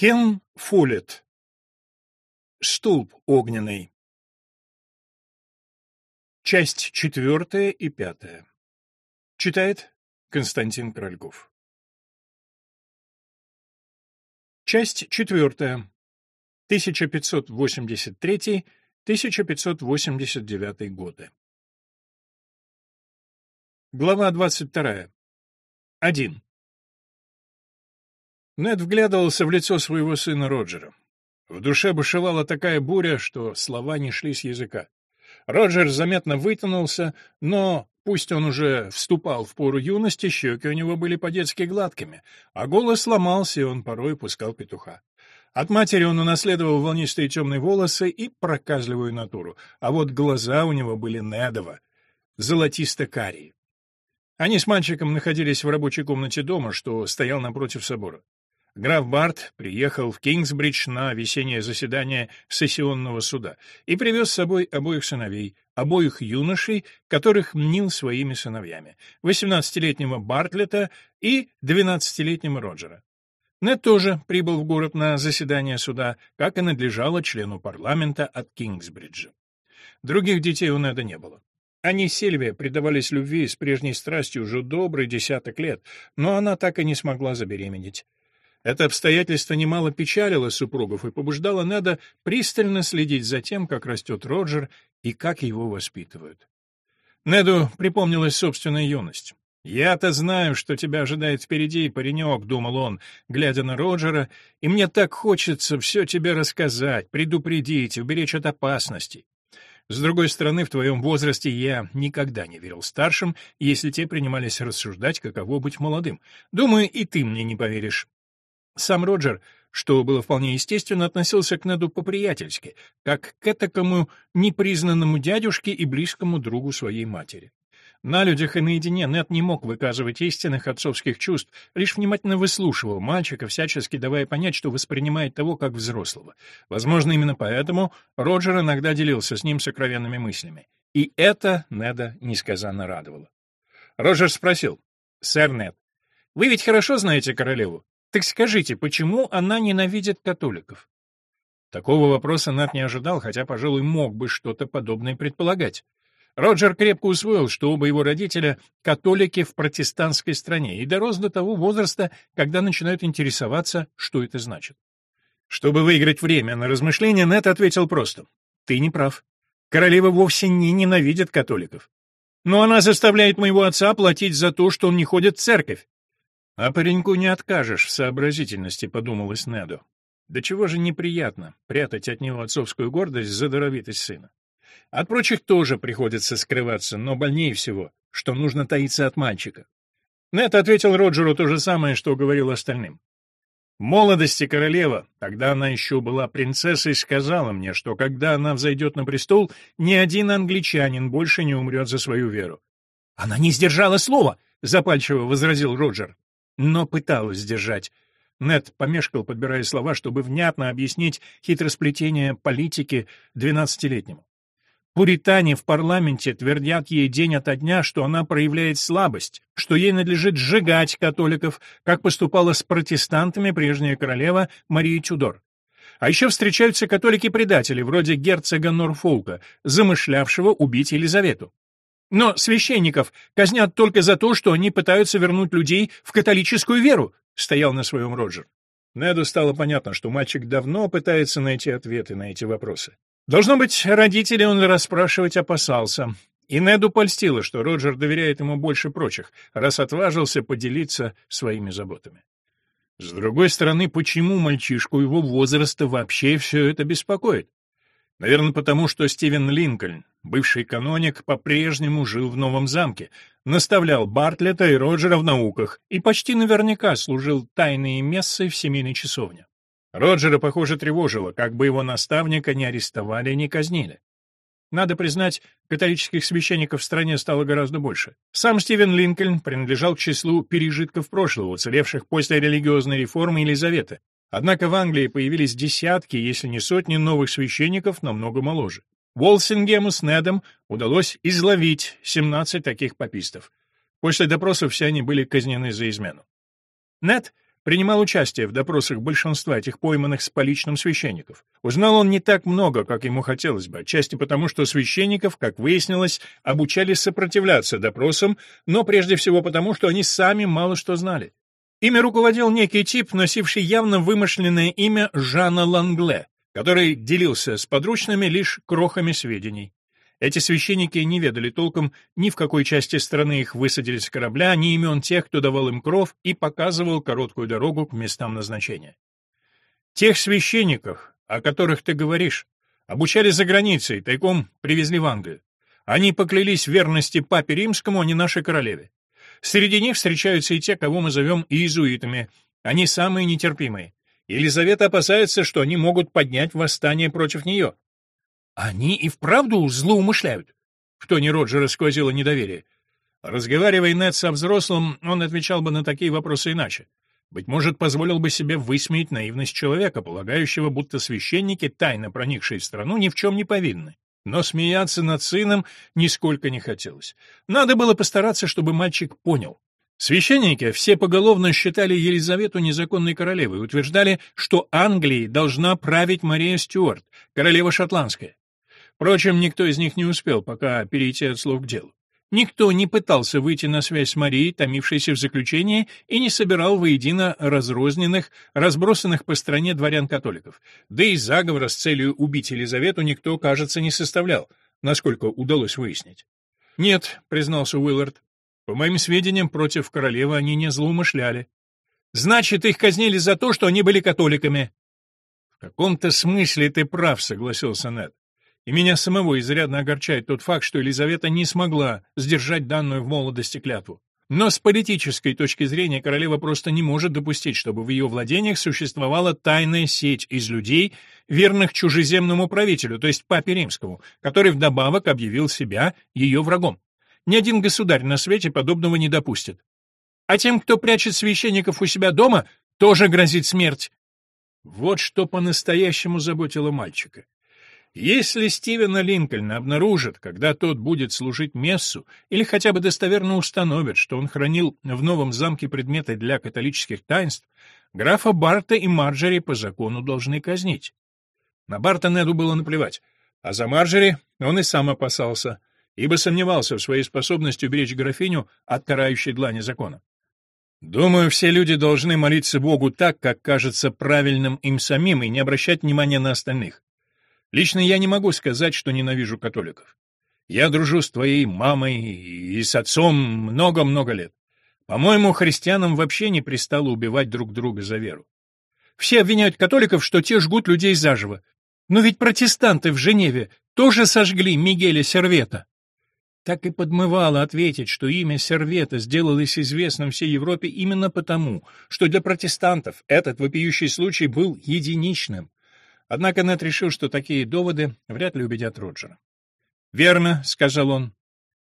Кен Фоллет. Столб огненный. Часть четвертая и пятая. Читает Константин Крольков. Часть четвертая. 1583-1589 годы. Глава 22. 1. Нед вглядывался в лицо своего сына Роджера. В душе бушевала такая буря, что слова не шли с языка. Роджер заметно вытянулся, но, пусть он уже вступал в пору юности, щеки у него были по-детски гладкими, а голос сломался, и он порой пускал петуха. От матери он унаследовал волнистые темные волосы и проказливую натуру, а вот глаза у него были Недова, золотисто-карие. Они с мальчиком находились в рабочей комнате дома, что стоял напротив собора. Граф Барт приехал в Кингсбридж на весеннее заседание сессионного суда и привез с собой обоих сыновей, обоих юношей, которых мнил своими сыновьями, 18-летнего Бартлета и 12-летнего Роджера. Нед тоже прибыл в город на заседание суда, как и надлежало члену парламента от Кингсбриджа. Других детей у Неда не было. Они с Сильвией предавались любви с прежней страстью уже добрый десяток лет, но она так и не смогла забеременеть. Это обстоятельство немало печалило супругов и побуждало Неда пристально следить за тем, как растет Роджер и как его воспитывают. Неду припомнилась собственная юность. «Я-то знаю, что тебя ожидает впереди, паренек», — думал он, глядя на Роджера, «и мне так хочется все тебе рассказать, предупредить, уберечь от опасностей. С другой стороны, в твоем возрасте я никогда не верил старшим, если те принимались рассуждать, каково быть молодым. Думаю, и ты мне не поверишь. Сам Роджер, что было вполне естественно, относился к Неду по-приятельски, как к этакому непризнанному дядюшке и близкому другу своей матери. На людях и наедине Нед не мог выказывать истинных отцовских чувств, лишь внимательно выслушивал мальчика, всячески давая понять, что воспринимает того как взрослого. Возможно, именно поэтому Роджер иногда делился с ним сокровенными мыслями. И это Неда несказанно радовало. Роджер спросил, «Сэр Нед, вы ведь хорошо знаете королеву? Так скажите, почему она ненавидит католиков? Такого вопроса Нат не ожидал, хотя, пожалуй, мог бы что-то подобное предполагать. Роджер крепко усвоил, что оба его родителя — католики в протестантской стране, и дорос до того возраста, когда начинают интересоваться, что это значит. Чтобы выиграть время на размышления, Нет ответил просто. «Ты не прав. Королева вовсе не ненавидит католиков. Но она заставляет моего отца платить за то, что он не ходит в церковь. «А пареньку не откажешь в сообразительности», — подумалось Неду. «Да чего же неприятно прятать от него отцовскую гордость за даровитость сына. От прочих тоже приходится скрываться, но больнее всего, что нужно таиться от мальчика». Нед ответил Роджеру то же самое, что говорил остальным. В молодости королева, когда она еще была принцессой, сказала мне, что когда она взойдет на престол, ни один англичанин больше не умрет за свою веру. — Она не сдержала слова, — запальчиво возразил Роджер но пыталась сдержать. Нет помешкал, подбирая слова, чтобы внятно объяснить хитросплетение политики двенадцатилетнему. Пуритане в парламенте твердят ей день ото дня, что она проявляет слабость, что ей надлежит сжигать католиков, как поступала с протестантами прежняя королева Мария Чудор. А еще встречаются католики-предатели, вроде герцога Норфолка, замышлявшего убить Елизавету. Но священников казнят только за то, что они пытаются вернуть людей в католическую веру, стоял на своем Роджер. Неду стало понятно, что мальчик давно пытается найти ответы на эти вопросы. Должно быть, родителей он расспрашивать опасался. И Неду польстило, что Роджер доверяет ему больше прочих, раз отважился поделиться своими заботами. С другой стороны, почему мальчишку его возраста вообще все это беспокоит? Наверное, потому что Стивен Линкольн, бывший каноник, по-прежнему жил в Новом замке, наставлял Бартлета и Роджера в науках и почти наверняка служил тайной мессой в семейной часовне. Роджера, похоже, тревожило, как бы его наставника не арестовали и не казнили. Надо признать, католических священников в стране стало гораздо больше. Сам Стивен Линкольн принадлежал к числу пережитков прошлого, уцелевших после религиозной реформы Елизаветы, Однако в Англии появились десятки, если не сотни новых священников намного моложе. Уолсингему с Недом удалось изловить 17 таких попистов. После допросов все они были казнены за измену. Нед принимал участие в допросах большинства этих пойманных с поличным священников. Узнал он не так много, как ему хотелось бы, отчасти потому, что священников, как выяснилось, обучали сопротивляться допросам, но прежде всего потому, что они сами мало что знали. Ими руководил некий тип, носивший явно вымышленное имя Жана Лангле, который делился с подручными лишь крохами сведений. Эти священники не ведали толком ни в какой части страны их высадили с корабля, ни имен тех, кто давал им кров и показывал короткую дорогу к местам назначения. Тех священников, о которых ты говоришь, обучали за границей, тайком привезли в Англию. Они поклялись верности папе римскому, а не нашей королеве. Среди них встречаются и те, кого мы зовем иезуитами. Они самые нетерпимые. Елизавета опасается, что они могут поднять восстание против нее. Они и вправду злоумышляют? В тоне Роджера сквозило недоверие. Разговаривая Нед со взрослым, он отвечал бы на такие вопросы иначе. Быть может, позволил бы себе высмеять наивность человека, полагающего, будто священники, тайно проникшие в страну, ни в чем не повинны. Но смеяться над сыном нисколько не хотелось. Надо было постараться, чтобы мальчик понял. Священники все поголовно считали Елизавету незаконной королевой, утверждали, что Англией должна править Мария Стюарт, королева шотландская. Впрочем, никто из них не успел пока перейти от слов к делу. Никто не пытался выйти на связь с Марией, томившейся в заключении, и не собирал воедино разрозненных, разбросанных по стране дворян-католиков. Да и заговора с целью убить Елизавету никто, кажется, не составлял, насколько удалось выяснить. «Нет», — признался Уиллард, — «по моим сведениям, против королевы они не злоумышляли». «Значит, их казнили за то, что они были католиками». «В каком-то смысле ты прав», — согласился Нед. И меня самого изрядно огорчает тот факт, что Елизавета не смогла сдержать данную в молодости клятву. Но с политической точки зрения королева просто не может допустить, чтобы в ее владениях существовала тайная сеть из людей, верных чужеземному правителю, то есть папе римскому, который вдобавок объявил себя ее врагом. Ни один государь на свете подобного не допустит. А тем, кто прячет священников у себя дома, тоже грозит смерть. Вот что по-настоящему заботило мальчика. Если Стивена Линкольна обнаружат, когда тот будет служить мессу, или хотя бы достоверно установят, что он хранил в новом замке предметы для католических таинств, графа Барта и Марджери по закону должны казнить. На Барта Неду было наплевать, а за Марджери он и сам опасался, ибо сомневался в своей способности уберечь графиню от карающей длани закона. Думаю, все люди должны молиться Богу так, как кажется правильным им самим, и не обращать внимания на остальных. Лично я не могу сказать, что ненавижу католиков. Я дружу с твоей мамой и с отцом много-много лет. По-моему, христианам вообще не пристало убивать друг друга за веру. Все обвиняют католиков, что те жгут людей заживо. Но ведь протестанты в Женеве тоже сожгли Мигеля Сервета. Так и подмывало ответить, что имя Сервета сделалось известным всей Европе именно потому, что для протестантов этот вопиющий случай был единичным. Однако Нет решил, что такие доводы вряд ли убедят Роджера. «Верно», — сказал он.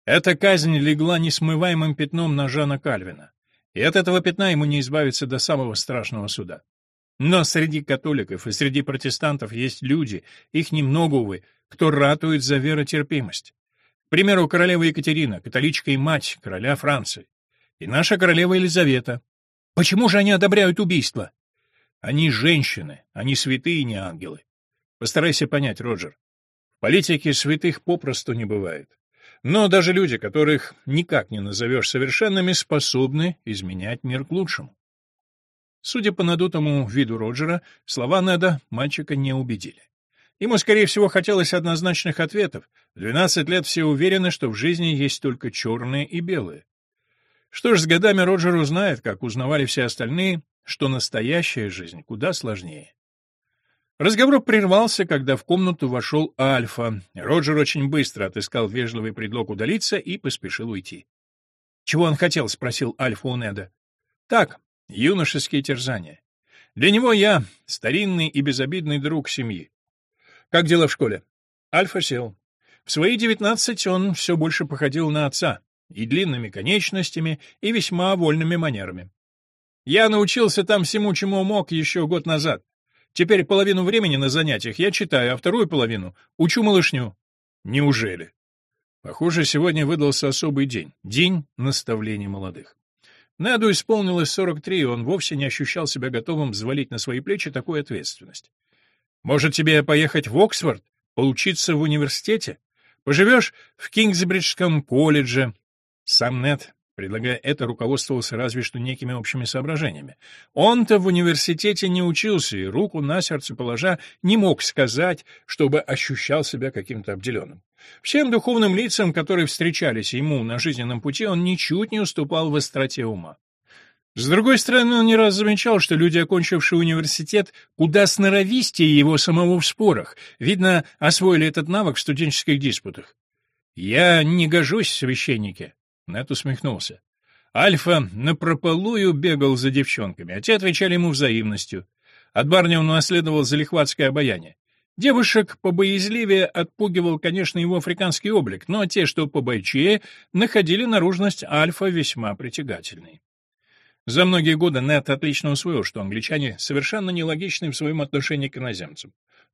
«Эта казнь легла несмываемым пятном на Жана Кальвина, и от этого пятна ему не избавиться до самого страшного суда. Но среди католиков и среди протестантов есть люди, их немного, увы, кто ратует за веротерпимость. К примеру, королева Екатерина, католичка и мать короля Франции, и наша королева Елизавета. Почему же они одобряют убийство? Они женщины, они святые, не ангелы. Постарайся понять, Роджер. В политике святых попросту не бывает. Но даже люди, которых никак не назовешь совершенными, способны изменять мир к лучшему. Судя по надутому виду Роджера, слова Неда мальчика не убедили. Ему, скорее всего, хотелось однозначных ответов. В 12 лет все уверены, что в жизни есть только черное и белое. Что ж, с годами Роджер узнает, как узнавали все остальные, что настоящая жизнь куда сложнее. Разговор прервался, когда в комнату вошел Альфа. Роджер очень быстро отыскал вежливый предлог удалиться и поспешил уйти. «Чего он хотел?» — спросил Альфа у Неда. «Так, юношеские терзания. Для него я старинный и безобидный друг семьи. Как дела в школе?» Альфа сел. В свои девятнадцать он все больше походил на отца, и длинными конечностями, и весьма вольными манерами. Я научился там всему, чему мог еще год назад. Теперь половину времени на занятиях я читаю, а вторую половину учу малышню. Неужели? Похоже, сегодня выдался особый день. День наставлений молодых. Неду исполнилось 43, и он вовсе не ощущал себя готовым взвалить на свои плечи такую ответственность. «Может, тебе поехать в Оксфорд, поучиться в университете? Поживешь в Кингсбриджском колледже?» Сам Нед Предлагая это, руководствовался разве что некими общими соображениями. Он-то в университете не учился и, руку на сердце положа, не мог сказать, чтобы ощущал себя каким-то обделенным. Всем духовным лицам, которые встречались ему на жизненном пути, он ничуть не уступал в остроте ума. С другой стороны, он не раз замечал, что люди, окончившие университет, куда сноровистее его самого в спорах. Видно, освоили этот навык в студенческих диспутах. «Я не гожусь в священнике», Нэт усмехнулся. Альфа напропалую бегал за девчонками, а те отвечали ему взаимностью. От барня он унаследовал залихватское обаяние. Девушек побоязливее отпугивал, конечно, его африканский облик, но те, что побойчее, находили наружность Альфа весьма притягательной. За многие годы Нэт отлично усвоил, что англичане совершенно нелогичны в своем отношении к иноземцам.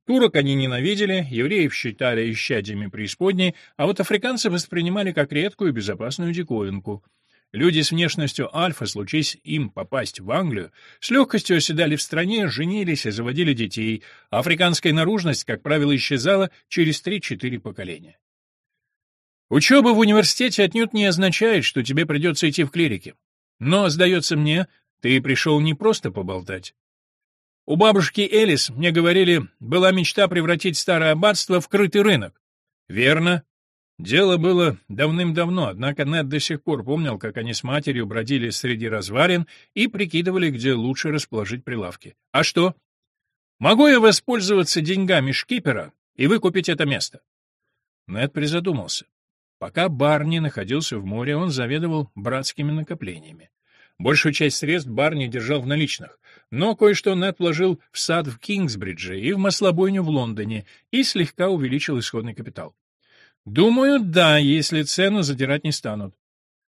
Турок они ненавидели, евреев считали исчадьями преисподней, а вот африканцы воспринимали как редкую и безопасную диковинку. Люди с внешностью альфа, случись им попасть в Англию, с легкостью оседали в стране, женились и заводили детей, а африканская наружность, как правило, исчезала через 3-4 поколения. Учеба в университете отнюдь не означает, что тебе придется идти в клирики. Но, сдается мне, ты пришел не просто поболтать. У бабушки Элис, мне говорили, была мечта превратить старое аббатство в крытый рынок. Верно. Дело было давным-давно, однако Нед до сих пор помнил, как они с матерью бродили среди развалин и прикидывали, где лучше расположить прилавки. А что? Могу я воспользоваться деньгами шкипера и выкупить это место? Нед призадумался. Пока Барни находился в море, он заведовал братскими накоплениями. Большую часть средств Барни держал в наличных, но кое-что Нед вложил в сад в Кингсбридже и в маслобойню в Лондоне и слегка увеличил исходный капитал. Думаю, да, если цену задирать не станут.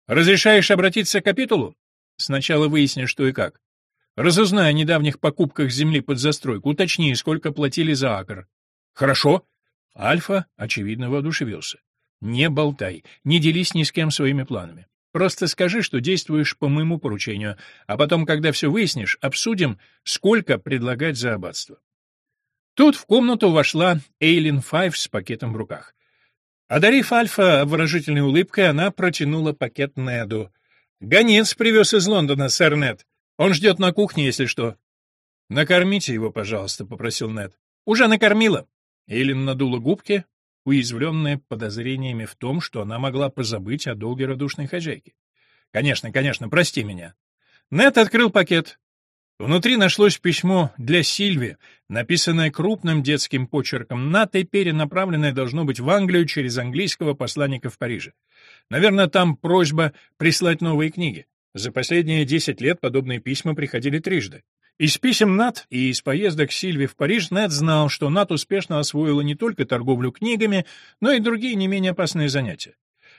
Разрешаешь обратиться к капитулу? Сначала выясни, что и как. Разузнай о недавних покупках земли под застройку, уточни, сколько платили за акр. Хорошо. Альфа, очевидно, воодушевился. Не болтай, не делись ни с кем своими планами. Просто скажи, что действуешь по моему поручению, а потом, когда все выяснишь, обсудим, сколько предлагать за аббатство». Тут в комнату вошла Эйлин Файв с пакетом в руках. Одарив Альфа выражительной улыбкой, она протянула пакет Неду. «Гонец привез из Лондона, сэр Нед. Он ждет на кухне, если что». «Накормите его, пожалуйста», — попросил Нед. «Уже накормила». Эйлин надула губки, уязвленная подозрениями в том, что она могла позабыть о долге радушной хозяйки. «Конечно, конечно, прости меня». Нет открыл пакет. Внутри нашлось письмо для Сильви, написанное крупным детским почерком, на и перенаправленное должно быть в Англию через английского посланника в Париже. Наверное, там просьба прислать новые книги. За последние десять лет подобные письма приходили трижды. Из писем Нат и из поездок Сильви в Париж Нед знал, что Нат успешно освоила не только торговлю книгами, но и другие не менее опасные занятия.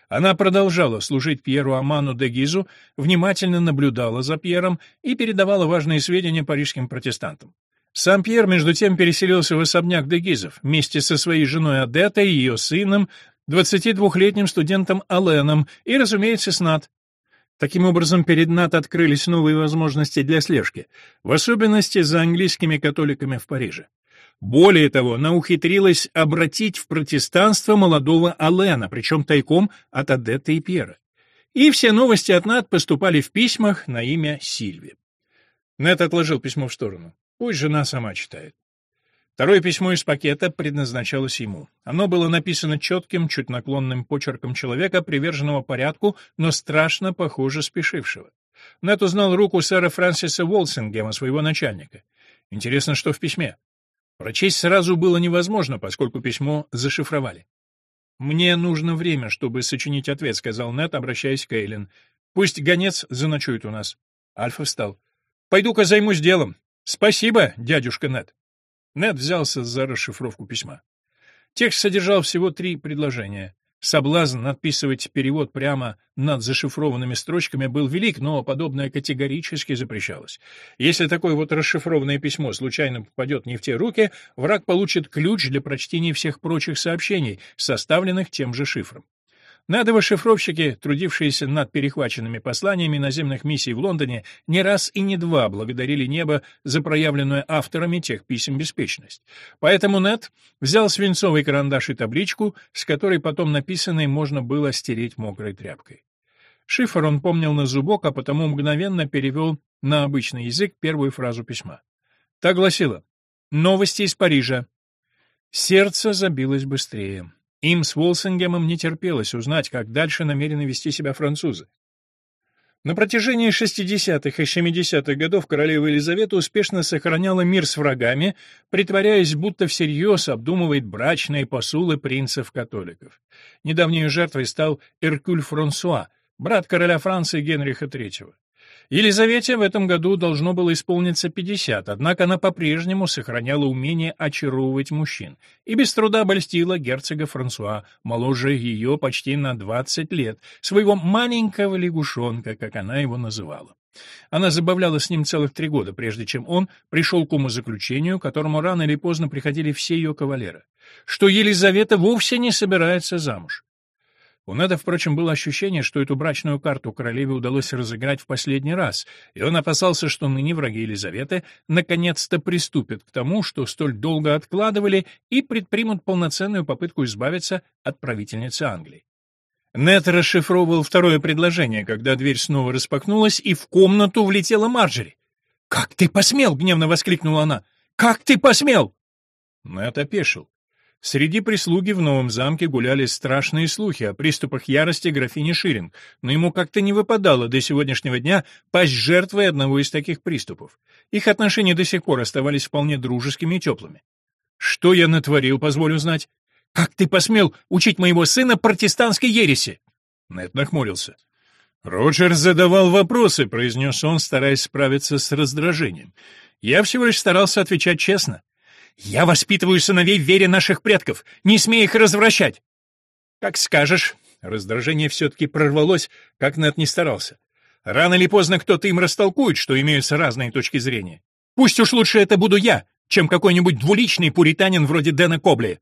Она продолжала служить Пьеру Аману де Гизу, внимательно наблюдала за Пьером и передавала важные сведения парижским протестантам. Сам Пьер, между тем, переселился в особняк де Гизов вместе со своей женой Адетой и ее сыном, 22-летним студентом Аленом и, разумеется, с Нат. Таким образом, перед НАТО открылись новые возможности для слежки, в особенности за английскими католиками в Париже. Более того, она ухитрилась обратить в протестанство молодого Алена, причем тайком от Адетты и Пьера. И все новости от НАТ поступали в письмах на имя Сильви. Нет отложил письмо в сторону. Пусть жена сама читает. Второе письмо из пакета предназначалось ему. Оно было написано четким, чуть наклонным почерком человека, приверженного порядку, но страшно, похоже, спешившего. Нэт узнал руку сэра Фрэнсиса Уолсингема, своего начальника. Интересно, что в письме? Прочесть сразу было невозможно, поскольку письмо зашифровали. «Мне нужно время, чтобы сочинить ответ», — сказал Нэт, обращаясь к Эйлин. «Пусть гонец заночует у нас». Альфа встал. «Пойду-ка займусь делом. Спасибо, дядюшка Нэт». Нед взялся за расшифровку письма. Текст содержал всего три предложения. Соблазн надписывать перевод прямо над зашифрованными строчками был велик, но подобное категорически запрещалось. Если такое вот расшифрованное письмо случайно попадет не в те руки, враг получит ключ для прочтения всех прочих сообщений, составленных тем же шифром. Надовы шифровщики, трудившиеся над перехваченными посланиями наземных миссий в Лондоне, не раз и не два благодарили небо за проявленную авторами тех писем беспечность. Поэтому Нед взял свинцовый карандаш и табличку, с которой потом написанное можно было стереть мокрой тряпкой. Шифр он помнил на зубок, а потому мгновенно перевел на обычный язык первую фразу письма. Так гласило «Новости из Парижа». Сердце забилось быстрее. Им с Волсингемом не терпелось узнать, как дальше намерены вести себя французы. На протяжении 60-х и 70-х годов королева Елизавета успешно сохраняла мир с врагами, притворяясь, будто всерьез обдумывает брачные посулы принцев-католиков. Недавней жертвой стал Эркюль Франсуа, брат короля Франции Генриха III. Елизавете в этом году должно было исполниться 50, однако она по-прежнему сохраняла умение очаровывать мужчин и без труда обольстила герцога Франсуа, моложе ее почти на 20 лет, своего маленького лягушонка, как она его называла. Она забавляла с ним целых три года, прежде чем он пришел к умозаключению, к которому рано или поздно приходили все ее кавалеры, что Елизавета вовсе не собирается замуж. У Неда, впрочем, было ощущение, что эту брачную карту королеве удалось разыграть в последний раз, и он опасался, что ныне враги Елизаветы наконец-то приступят к тому, что столь долго откладывали, и предпримут полноценную попытку избавиться от правительницы Англии. Нед расшифровывал второе предложение, когда дверь снова распахнулась, и в комнату влетела Марджери. «Как ты посмел!» — гневно воскликнула она. «Как ты посмел!» Нед опешил. Среди прислуги в новом замке гуляли страшные слухи о приступах ярости графини Ширинг, но ему как-то не выпадало до сегодняшнего дня пасть жертвой одного из таких приступов. Их отношения до сих пор оставались вполне дружескими и теплыми. «Что я натворил, позволю знать? Как ты посмел учить моего сына протестантской ереси?» Нед нахмурился. «Роджер задавал вопросы», — произнес он, стараясь справиться с раздражением. «Я всего лишь старался отвечать честно. Я воспитываю сыновей в вере наших предков, не смей их развращать. Как скажешь. Раздражение все-таки прорвалось, как Нед не старался. Рано или поздно кто-то им растолкует, что имеются разные точки зрения. Пусть уж лучше это буду я, чем какой-нибудь двуличный пуританин вроде Дэна Кобли.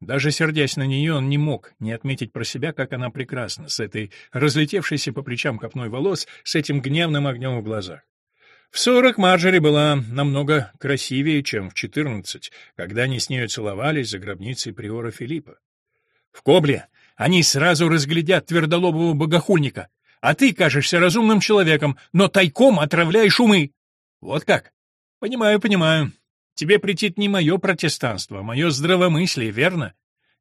Даже сердясь на нее, он не мог не отметить про себя, как она прекрасна, с этой разлетевшейся по плечам копной волос, с этим гневным огнем в глазах. В сорок Марджери была намного красивее, чем в четырнадцать, когда они с нею целовались за гробницей приора Филиппа. В Кобле они сразу разглядят твердолобого богохульника, а ты кажешься разумным человеком, но тайком отравляешь умы. Вот как? Понимаю, понимаю. Тебе претит не мое протестанство, а мое здравомыслие, верно?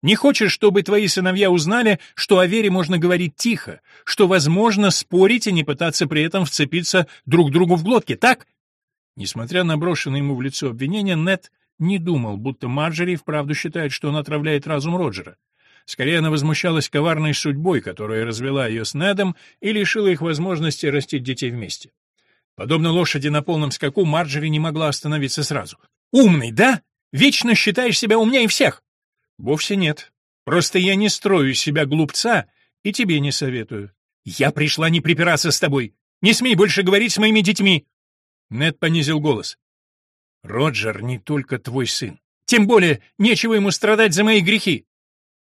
Не хочешь, чтобы твои сыновья узнали, что о вере можно говорить тихо, что возможно спорить и не пытаться при этом вцепиться друг другу в глотки, так? Несмотря на брошенное ему в лицо обвинение, Нет не думал, будто Марджери вправду считает, что он отравляет разум Роджера. Скорее, она возмущалась коварной судьбой, которая развела ее с Недом и лишила их возможности растить детей вместе. Подобно лошади на полном скаку, Марджери не могла остановиться сразу. «Умный, да? Вечно считаешь себя умнее всех!» Вовсе нет. Просто я не строю из себя глупца и тебе не советую. Я пришла не припираться с тобой. Не смей больше говорить с моими детьми. Нед понизил голос. Роджер не только твой сын. Тем более, нечего ему страдать за мои грехи.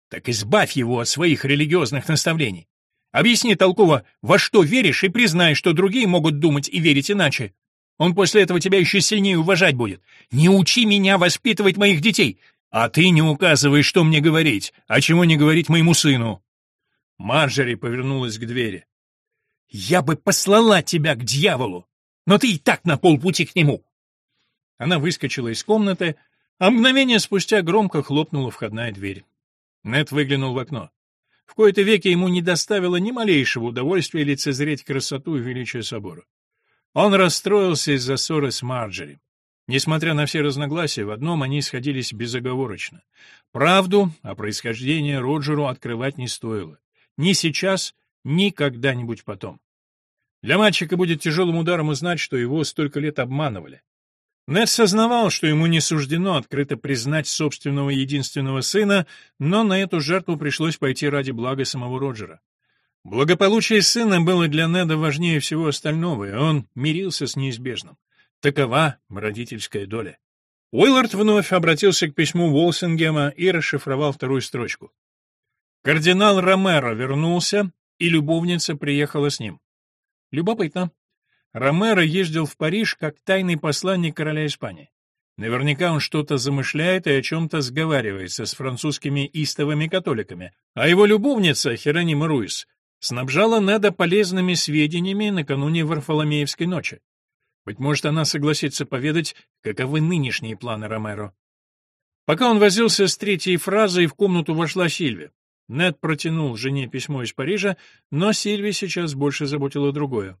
Так избавь его от своих религиозных наставлений. Объясни толково, во что веришь, и признай, что другие могут думать и верить иначе. Он после этого тебя еще сильнее уважать будет. Не учи меня воспитывать моих детей. А ты не указывай, что мне говорить, а чего не говорить моему сыну. Марджери повернулась к двери. Я бы послала тебя к дьяволу, но ты и так на полпути к нему. Она выскочила из комнаты, а мгновение спустя громко хлопнула входная дверь. Нет выглянул в окно. В кои-то веки ему не доставило ни малейшего удовольствия лицезреть красоту и величие собора. Он расстроился из-за ссоры с Марджери. Несмотря на все разногласия, в одном они сходились безоговорочно. Правду о происхождении Роджеру открывать не стоило. Ни сейчас, ни когда-нибудь потом. Для мальчика будет тяжелым ударом узнать, что его столько лет обманывали. Нед сознавал, что ему не суждено открыто признать собственного единственного сына, но на эту жертву пришлось пойти ради блага самого Роджера. Благополучие сына было для Неда важнее всего остального, и он мирился с неизбежным. Такова родительская доля. Уиллард вновь обратился к письму Волсингема и расшифровал вторую строчку. Кардинал Ромеро вернулся, и любовница приехала с ним. Любопытно. Ромеро ездил в Париж как тайный посланник короля Испании. Наверняка он что-то замышляет и о чем-то сговаривается с французскими истовыми католиками, а его любовница, Херонима Руис, снабжала Неда полезными сведениями накануне Варфоломеевской ночи. Быть может, она согласится поведать, каковы нынешние планы Ромеро. Пока он возился с третьей фразой, в комнату вошла Сильви. Нед протянул жене письмо из Парижа, но Сильви сейчас больше заботило другое.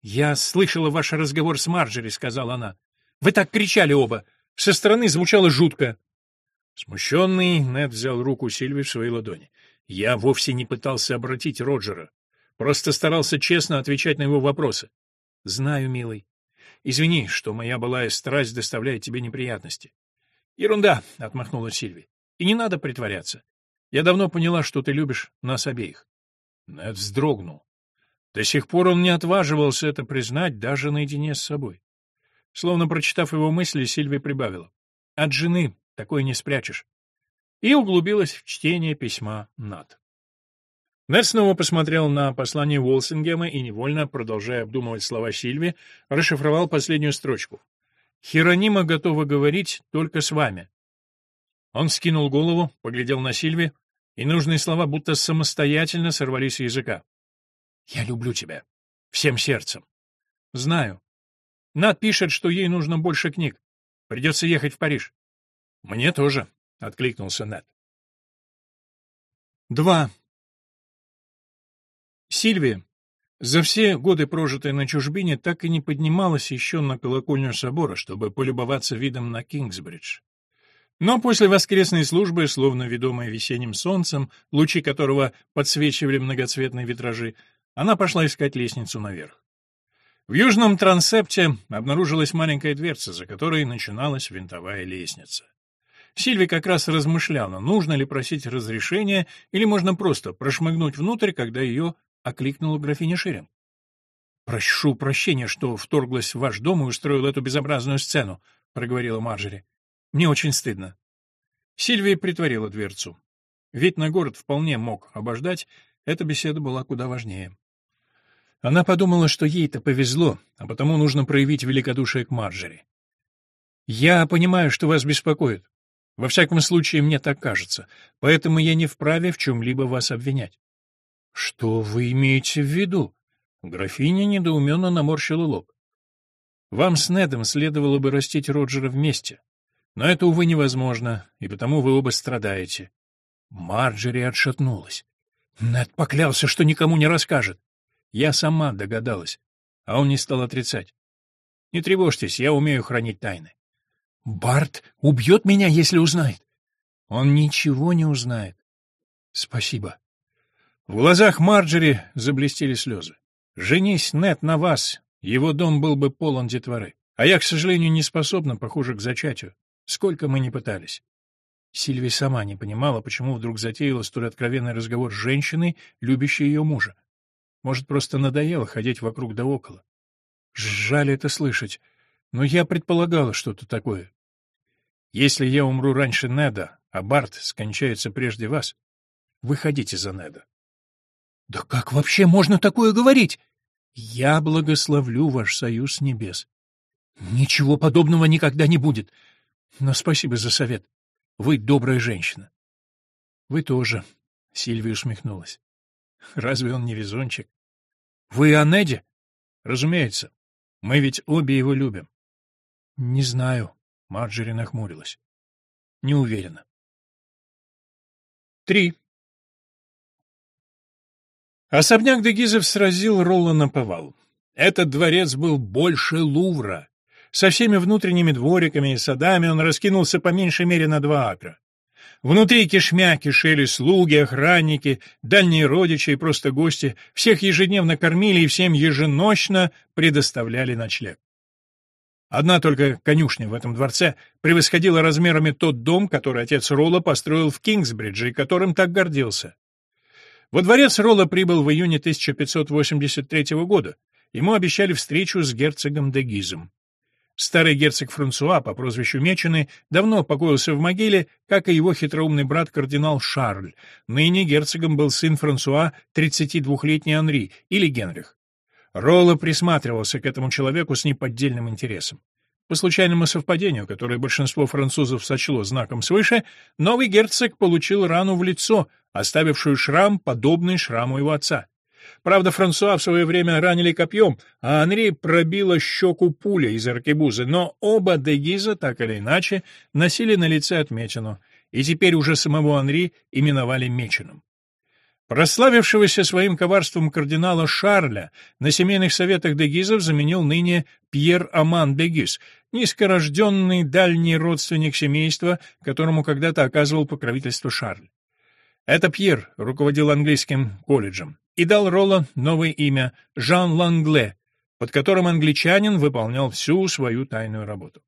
«Я слышала ваш разговор с Марджери», — сказала она. «Вы так кричали оба. Со стороны звучало жутко». Смущенный, Нед взял руку Сильви в свои ладони. Я вовсе не пытался обратить Роджера. Просто старался честно отвечать на его вопросы. Знаю, милый. Извини, что моя былая страсть доставляет тебе неприятности. Ерунда, — отмахнула Сильви. И не надо притворяться. Я давно поняла, что ты любишь нас обеих. Нед вздрогнул. До сих пор он не отваживался это признать даже наедине с собой. Словно прочитав его мысли, Сильви прибавила. От жены такое не спрячешь и углубилась в чтение письма Над. Нед снова посмотрел на послание Уолсингема и, невольно, продолжая обдумывать слова Сильви, расшифровал последнюю строчку. «Херонима готова говорить только с вами». Он скинул голову, поглядел на Сильви, и нужные слова будто самостоятельно сорвались с языка. «Я люблю тебя. Всем сердцем. Знаю. Над пишет, что ей нужно больше книг. Придется ехать в Париж. Мне тоже. — откликнулся Нед. Два. Сильвия, за все годы, прожитые на чужбине, так и не поднималась еще на колокольню собора, чтобы полюбоваться видом на Кингсбридж. Но после воскресной службы, словно ведомая весенним солнцем, лучи которого подсвечивали многоцветные витражи, она пошла искать лестницу наверх. В южном трансепте обнаружилась маленькая дверца, за которой начиналась винтовая лестница. Сильви как раз размышляла, нужно ли просить разрешения или можно просто прошмыгнуть внутрь, когда ее окликнула графиня Ширин. «Прошу прощения, что вторглась в ваш дом и устроила эту безобразную сцену», — проговорила Марджери. «Мне очень стыдно». Сильвия притворила дверцу. Ведь на город вполне мог обождать, эта беседа была куда важнее. Она подумала, что ей-то повезло, а потому нужно проявить великодушие к Марджери. «Я понимаю, что вас беспокоит. Во всяком случае, мне так кажется, поэтому я не вправе в чем-либо вас обвинять. — Что вы имеете в виду? Графиня недоуменно наморщила лоб. — Вам с Недом следовало бы растить Роджера вместе. Но это, увы, невозможно, и потому вы оба страдаете. Марджери отшатнулась. Нед поклялся, что никому не расскажет. Я сама догадалась, а он не стал отрицать. Не тревожьтесь, я умею хранить тайны. Барт убьет меня, если узнает. Он ничего не узнает. Спасибо. В глазах Марджери заблестели слезы. Женись, Нет, на вас, его дом был бы полон детворы. А я, к сожалению, не способна, похоже, к зачатию. Сколько мы ни пытались. Сильви сама не понимала, почему вдруг затеяла столь откровенный разговор с женщиной, любящей ее мужа. Может, просто надоело ходить вокруг да около. Жаль это слышать, но я предполагала что-то такое. Если я умру раньше Неда, а Барт скончается прежде вас, выходите за Неда. Да как вообще можно такое говорить? Я благословлю ваш союз небес. Ничего подобного никогда не будет. Но спасибо за совет. Вы добрая женщина. Вы тоже, Сильвия усмехнулась. Разве он не везунчик? Вы о Неде? Разумеется. Мы ведь обе его любим. Не знаю, Марджери нахмурилась. Не уверена. Три. Особняк Дегизов сразил Ролана повал. Этот дворец был больше Лувра. Со всеми внутренними двориками и садами он раскинулся по меньшей мере на два акра. Внутри кишмя кишели слуги, охранники, дальние родичи и просто гости. Всех ежедневно кормили и всем еженочно предоставляли ночлег. Одна только конюшня в этом дворце превосходила размерами тот дом, который отец Ролла построил в Кингсбридже и которым так гордился. Во дворец Ролла прибыл в июне 1583 года. Ему обещали встречу с герцогом де Гизом. Старый герцог Франсуа по прозвищу Меченый давно покоился в могиле, как и его хитроумный брат кардинал Шарль. Ныне герцогом был сын Франсуа, 32-летний Анри, или Генрих. Ролло присматривался к этому человеку с неподдельным интересом. По случайному совпадению, которое большинство французов сочло знаком свыше, новый герцог получил рану в лицо, оставившую шрам, подобный шраму его отца. Правда, Франсуа в свое время ранили копьем, а Анри пробила щеку пуля из аркебузы, но оба Дегиза, так или иначе, носили на лице отметину, и теперь уже самого Анри именовали Меченым. Прославившегося своим коварством кардинала Шарля на семейных советах Дегизов заменил ныне Пьер Аман Дегиз, низкорожденный дальний родственник семейства, которому когда-то оказывал покровительство Шарль. Это Пьер руководил английским колледжем и дал Ролло новое имя Жан Лангле, под которым англичанин выполнял всю свою тайную работу.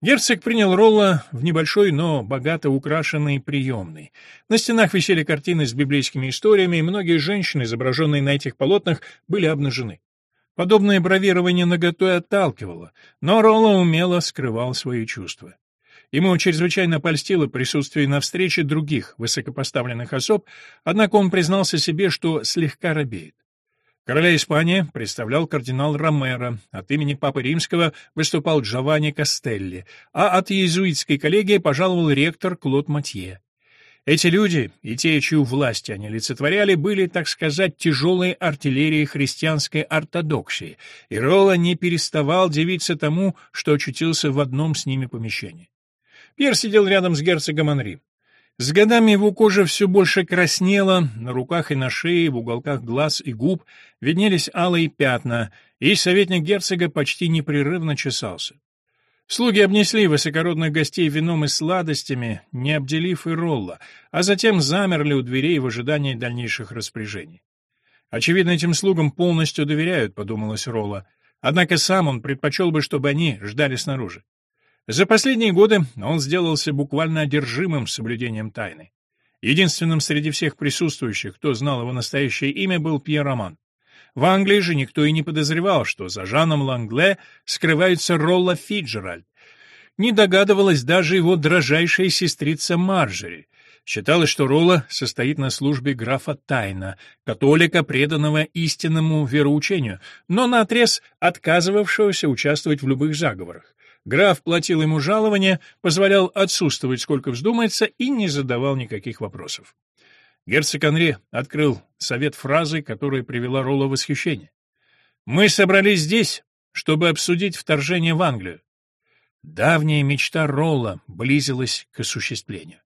Герцог принял Ролла в небольшой, но богато украшенной приемной. На стенах висели картины с библейскими историями, и многие женщины, изображенные на этих полотнах, были обнажены. Подобное бравирование наготой отталкивало, но Ролла умело скрывал свои чувства. Ему чрезвычайно польстило присутствие на встрече других высокопоставленных особ, однако он признался себе, что слегка робеет. Короля Испании представлял кардинал Ромеро, от имени Папы Римского выступал Джованни Кастелли, а от иезуитской коллегии пожаловал ректор Клод Матье. Эти люди, и те, чью власть они олицетворяли, были, так сказать, тяжелой артиллерией христианской ортодоксии, и Ролла не переставал дивиться тому, что очутился в одном с ними помещении. Пьер сидел рядом с герцогом Анри. С годами его кожа все больше краснела, на руках и на шее, в уголках глаз и губ виднелись алые пятна, и советник герцога почти непрерывно чесался. Слуги обнесли высокородных гостей вином и сладостями, не обделив и ролла, а затем замерли у дверей в ожидании дальнейших распоряжений. Очевидно, этим слугам полностью доверяют, подумалось Ролла. Однако сам он предпочел бы, чтобы они ждали снаружи. За последние годы он сделался буквально одержимым соблюдением тайны. Единственным среди всех присутствующих, кто знал его настоящее имя, был Пьер Роман. В Англии же никто и не подозревал, что за Жаном Лангле скрывается Ролла Фиджеральд. Не догадывалась даже его дрожайшая сестрица Марджери. Считалось, что Ролла состоит на службе графа Тайна, католика, преданного истинному вероучению, но наотрез отказывавшегося участвовать в любых заговорах. Граф платил ему жалование, позволял отсутствовать сколько вздумается и не задавал никаких вопросов. Герцог Анри открыл совет фразой, которая привела Ролла в восхищение. «Мы собрались здесь, чтобы обсудить вторжение в Англию». Давняя мечта Ролла близилась к осуществлению.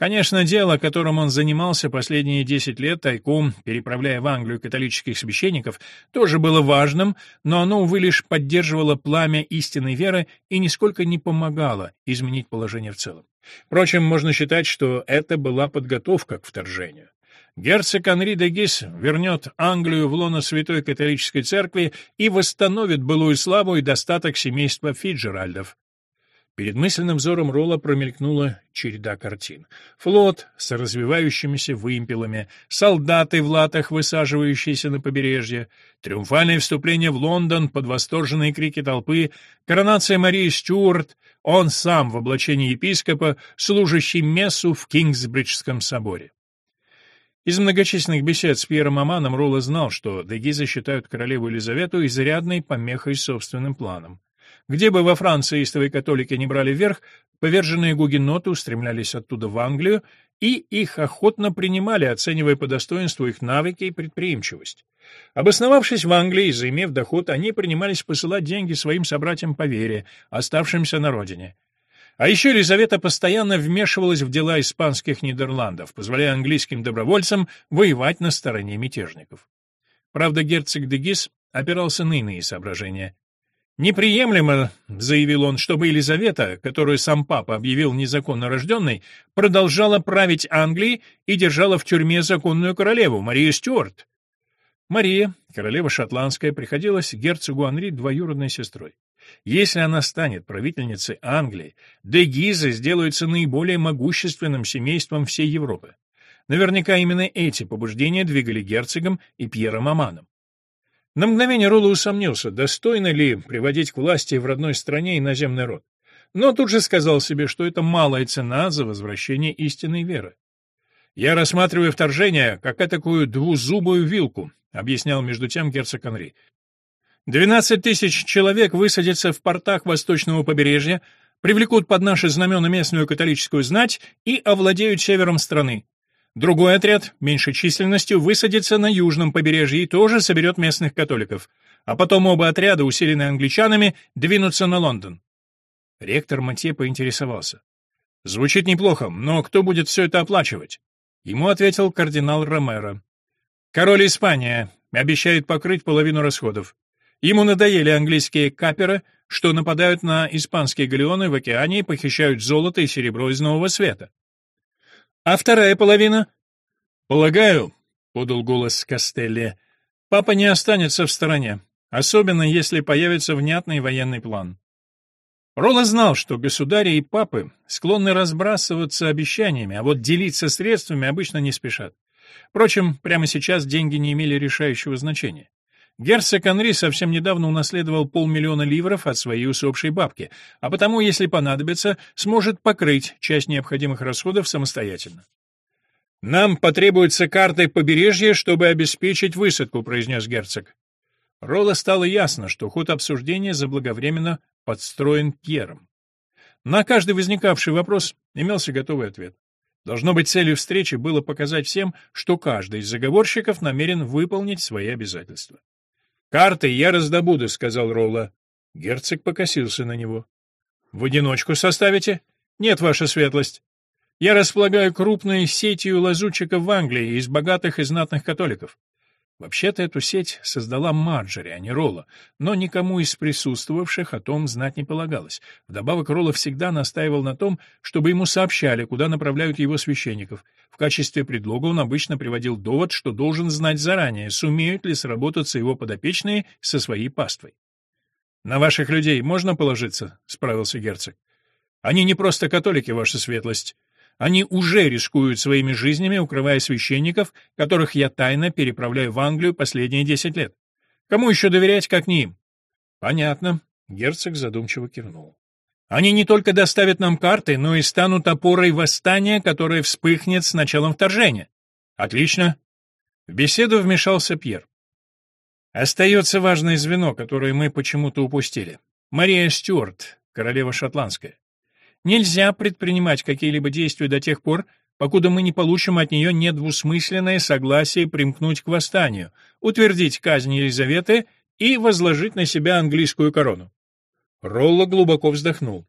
Конечно, дело, которым он занимался последние десять лет, тайком переправляя в Англию католических священников, тоже было важным, но оно, увы, лишь поддерживало пламя истинной веры и нисколько не помогало изменить положение в целом. Впрочем, можно считать, что это была подготовка к вторжению. Герцог Анри де Гис вернет Англию в лоно Святой Католической Церкви и восстановит былую славу и достаток семейства Фиджеральдов. Перед мысленным взором Ролла промелькнула череда картин. Флот с развивающимися вымпелами, солдаты в латах, высаживающиеся на побережье, триумфальное вступление в Лондон под восторженные крики толпы, коронация Марии Стюарт, он сам в облачении епископа, служащий мессу в Кингсбриджском соборе. Из многочисленных бесед с Пьером Аманом Ролла знал, что Дегизы считают королеву Елизавету изрядной помехой собственным планам. Где бы во Франции истовые католики не брали верх, поверженные гугеноты устремлялись оттуда в Англию, и их охотно принимали, оценивая по достоинству их навыки и предприимчивость. Обосновавшись в Англии и заимев доход, они принимались посылать деньги своим собратьям по вере, оставшимся на родине. А еще Елизавета постоянно вмешивалась в дела испанских Нидерландов, позволяя английским добровольцам воевать на стороне мятежников. Правда, герцог де Гис опирался на иные соображения. «Неприемлемо», — заявил он, — «чтобы Елизавета, которую сам папа объявил незаконно рожденной, продолжала править Англией и держала в тюрьме законную королеву, Марию Стюарт». Мария, королева шотландская, приходилась герцогу Анри двоюродной сестрой. Если она станет правительницей Англии, Дегизы сделаются наиболее могущественным семейством всей Европы. Наверняка именно эти побуждения двигали герцогом и Пьером Аманом. На мгновение Ролло усомнился, достойно ли приводить к власти в родной стране иноземный род. Но тут же сказал себе, что это малая цена за возвращение истинной веры. «Я рассматриваю вторжение как такую двузубую вилку», — объяснял между тем герцог Анри. «Двенадцать тысяч человек высадятся в портах восточного побережья, привлекут под наши знамена местную католическую знать и овладеют севером страны. Другой отряд, меньшей численностью, высадится на южном побережье и тоже соберет местных католиков. А потом оба отряда, усиленные англичанами, двинутся на Лондон. Ректор Матье поинтересовался. «Звучит неплохо, но кто будет все это оплачивать?» Ему ответил кардинал Ромеро. «Король Испания обещает покрыть половину расходов. Ему надоели английские каперы, что нападают на испанские галеоны в океане и похищают золото и серебро из Нового Света. А вторая половина? Полагаю, подал голос Кастелли, папа не останется в стороне, особенно если появится внятный военный план. Ролла знал, что государи и папы склонны разбрасываться обещаниями, а вот делиться средствами обычно не спешат. Впрочем, прямо сейчас деньги не имели решающего значения. Герцог Анри совсем недавно унаследовал полмиллиона ливров от своей усопшей бабки, а потому, если понадобится, сможет покрыть часть необходимых расходов самостоятельно. «Нам потребуются карты побережья, чтобы обеспечить высадку», — произнес герцог. Ролла стало ясно, что ход обсуждения заблаговременно подстроен Пьером. На каждый возникавший вопрос имелся готовый ответ. Должно быть, целью встречи было показать всем, что каждый из заговорщиков намерен выполнить свои обязательства. «Карты я раздобуду», — сказал Ролла. Герцог покосился на него. «В одиночку составите?» «Нет, ваша светлость. Я располагаю крупной сетью лазутчиков в Англии из богатых и знатных католиков. Вообще-то эту сеть создала Марджери, а не Ролла, но никому из присутствовавших о том знать не полагалось. Вдобавок Ролла всегда настаивал на том, чтобы ему сообщали, куда направляют его священников. В качестве предлога он обычно приводил довод, что должен знать заранее, сумеют ли сработаться его подопечные со своей паствой. «На ваших людей можно положиться?» — справился герцог. «Они не просто католики, ваша светлость. Они уже рискуют своими жизнями, укрывая священников, которых я тайно переправляю в Англию последние десять лет. Кому еще доверять, как не им? Понятно. Герцог задумчиво кивнул. Они не только доставят нам карты, но и станут опорой восстания, которое вспыхнет с началом вторжения. Отлично. В беседу вмешался Пьер. Остается важное звено, которое мы почему-то упустили. Мария Стюарт, королева шотландская. Нельзя предпринимать какие-либо действия до тех пор, покуда мы не получим от нее недвусмысленное согласие примкнуть к восстанию, утвердить казнь Елизаветы и возложить на себя английскую корону. Ролло глубоко вздохнул.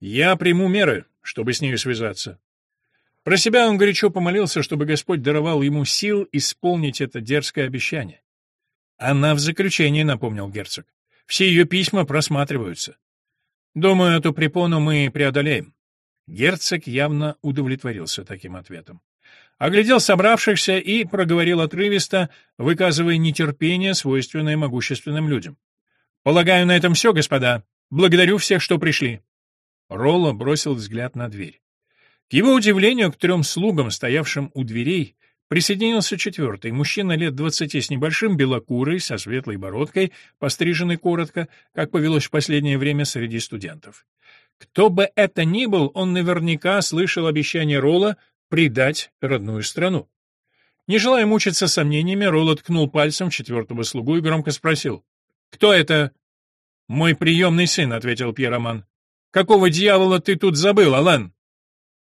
«Я приму меры, чтобы с нею связаться». Про себя он горячо помолился, чтобы Господь даровал ему сил исполнить это дерзкое обещание. «Она в заключении», — напомнил герцог. «Все ее письма просматриваются. Думаю, эту препону мы преодолеем. Герцог явно удовлетворился таким ответом. Оглядел собравшихся и проговорил отрывисто, выказывая нетерпение, свойственное могущественным людям. «Полагаю, на этом все, господа. Благодарю всех, что пришли». Ролло бросил взгляд на дверь. К его удивлению, к трем слугам, стоявшим у дверей, Присоединился четвертый, мужчина лет двадцати с небольшим, белокурый, со светлой бородкой, постриженный коротко, как повелось в последнее время среди студентов. Кто бы это ни был, он наверняка слышал обещание Ролла предать родную страну. Не желая мучиться сомнениями, Ролл ткнул пальцем четвертого слугу и громко спросил. «Кто это?» «Мой приемный сын», — ответил Пьероман. «Какого дьявола ты тут забыл, Алан?»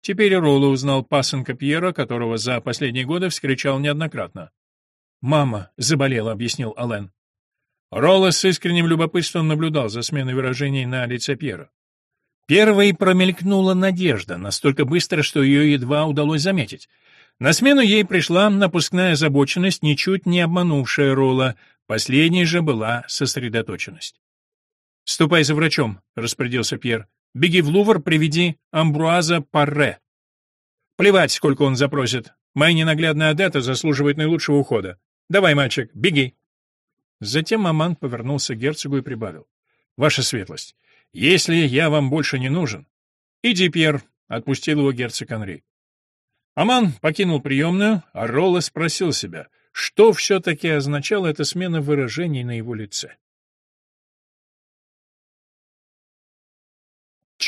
Теперь Ролло узнал пасынка Пьера, которого за последние годы вскричал неоднократно. «Мама заболела», — объяснил Ален. Ролло с искренним любопытством наблюдал за сменой выражений на лице Пьера. Первой промелькнула надежда, настолько быстро, что ее едва удалось заметить. На смену ей пришла напускная озабоченность, ничуть не обманувшая Ролла, последней же была сосредоточенность. «Ступай за врачом», — распорядился Пьер. Беги в Лувр, приведи Амбруаза Парре. Плевать, сколько он запросит. Моя ненаглядная Адетта заслуживает наилучшего ухода. Давай, мальчик, беги. Затем Маман повернулся к герцогу и прибавил. Ваша светлость, если я вам больше не нужен... Иди, Пьер, — отпустил его герцог Анри. Аман покинул приемную, а Ролла спросил себя, что все-таки означала эта смена выражений на его лице.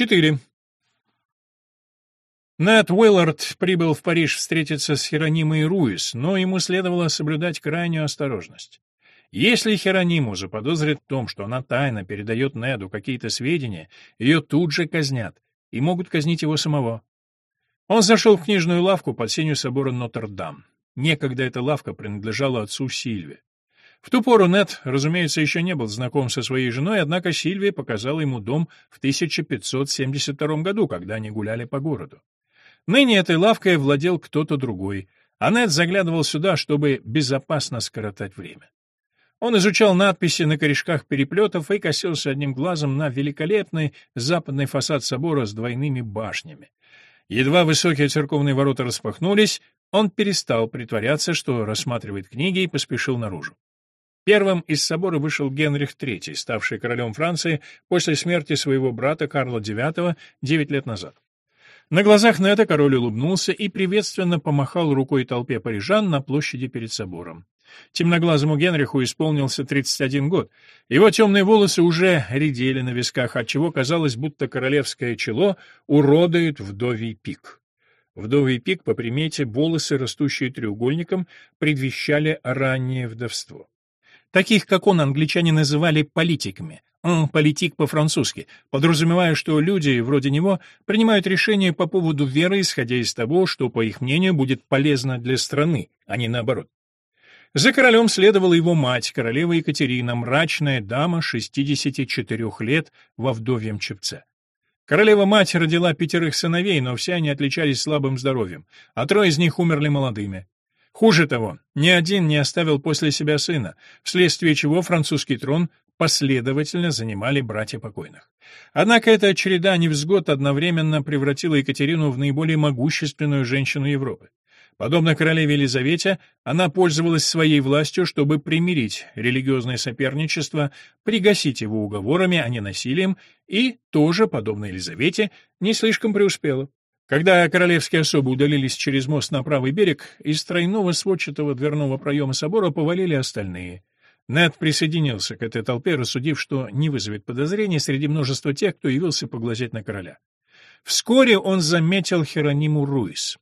4. Нэт Уиллард прибыл в Париж встретиться с Херонимой Руис, но ему следовало соблюдать крайнюю осторожность. Если Херониму заподозрит в том, что она тайно передает Неду какие-то сведения, ее тут же казнят, и могут казнить его самого. Он зашел в книжную лавку под сенью собора Нотр-Дам. Некогда эта лавка принадлежала отцу Сильве. В ту пору Нед, разумеется, еще не был знаком со своей женой, однако Сильвия показала ему дом в 1572 году, когда они гуляли по городу. Ныне этой лавкой владел кто-то другой, а Нед заглядывал сюда, чтобы безопасно скоротать время. Он изучал надписи на корешках переплетов и косился одним глазом на великолепный западный фасад собора с двойными башнями. Едва высокие церковные ворота распахнулись, он перестал притворяться, что рассматривает книги, и поспешил наружу. Первым из собора вышел Генрих III, ставший королем Франции после смерти своего брата Карла IX девять лет назад. На глазах Нета король улыбнулся и приветственно помахал рукой толпе парижан на площади перед собором. Темноглазому Генриху исполнился 31 год. Его темные волосы уже редели на висках, отчего казалось, будто королевское чело уродует вдовий пик. Вдовий пик, по примете, волосы, растущие треугольником, предвещали раннее вдовство. Таких, как он, англичане называли политиками. Он политик по-французски, подразумевая, что люди вроде него принимают решения по поводу веры, исходя из того, что, по их мнению, будет полезно для страны, а не наоборот. За королем следовала его мать, королева Екатерина, мрачная дама 64 лет во вдовьем чепце. Королева-мать родила пятерых сыновей, но все они отличались слабым здоровьем, а трое из них умерли молодыми. Хуже того, ни один не оставил после себя сына, вследствие чего французский трон последовательно занимали братья покойных. Однако эта череда невзгод одновременно превратила Екатерину в наиболее могущественную женщину Европы. Подобно королеве Елизавете, она пользовалась своей властью, чтобы примирить религиозное соперничество, пригасить его уговорами, а не насилием, и тоже, подобно Елизавете, не слишком преуспела. Когда королевские особы удалились через мост на правый берег, из тройного сводчатого дверного проема собора повалили остальные. Нед присоединился к этой толпе, рассудив, что не вызовет подозрений среди множества тех, кто явился поглазеть на короля. Вскоре он заметил Херониму Руис.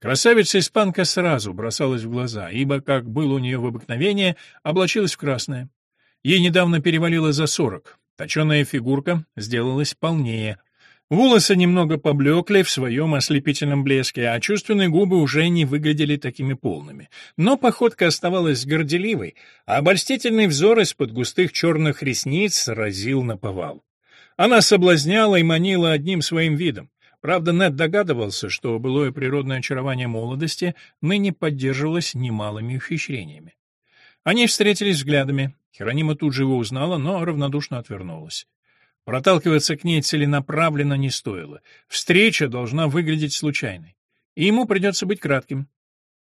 Красавица-испанка сразу бросалась в глаза, ибо, как было у нее в обыкновении, облачилась в красное. Ей недавно перевалило за сорок. Точеная фигурка сделалась полнее. Волосы немного поблекли в своем ослепительном блеске, а чувственные губы уже не выглядели такими полными. Но походка оставалась горделивой, а обольстительный взор из-под густых черных ресниц разил на повал. Она соблазняла и манила одним своим видом. Правда, Нед догадывался, что былое природное очарование молодости ныне поддерживалось немалыми ухищрениями. Они встретились взглядами. Херонима тут же его узнала, но равнодушно отвернулась. Проталкиваться к ней целенаправленно не стоило. Встреча должна выглядеть случайной. И ему придется быть кратким.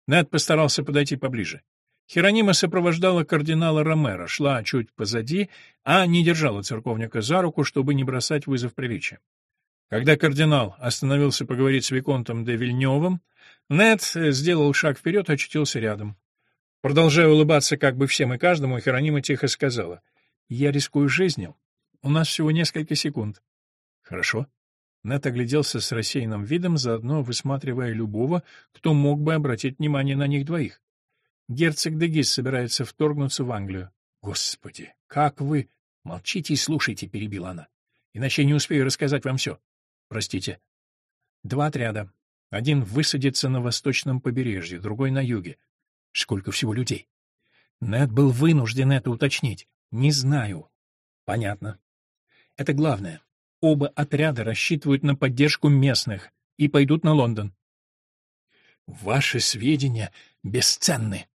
Нед постарался подойти поближе. Херонима сопровождала кардинала Ромера, шла чуть позади, а не держала церковника за руку, чтобы не бросать вызов приличия. Когда кардинал остановился поговорить с Виконтом де Вильневым, Нед сделал шаг вперед и очутился рядом. Продолжая улыбаться как бы всем и каждому, Херонима тихо сказала, «Я рискую жизнью. У нас всего несколько секунд». «Хорошо». Нед огляделся с рассеянным видом, заодно высматривая любого, кто мог бы обратить внимание на них двоих. Герцог де Гис собирается вторгнуться в Англию. «Господи, как вы...» «Молчите и слушайте», — перебила она. «Иначе не успею рассказать вам все. Простите. Два отряда. Один высадится на восточном побережье, другой на юге. Сколько всего людей? Нед был вынужден это уточнить. Не знаю. Понятно. Это главное. Оба отряда рассчитывают на поддержку местных и пойдут на Лондон. Ваши сведения бесценны.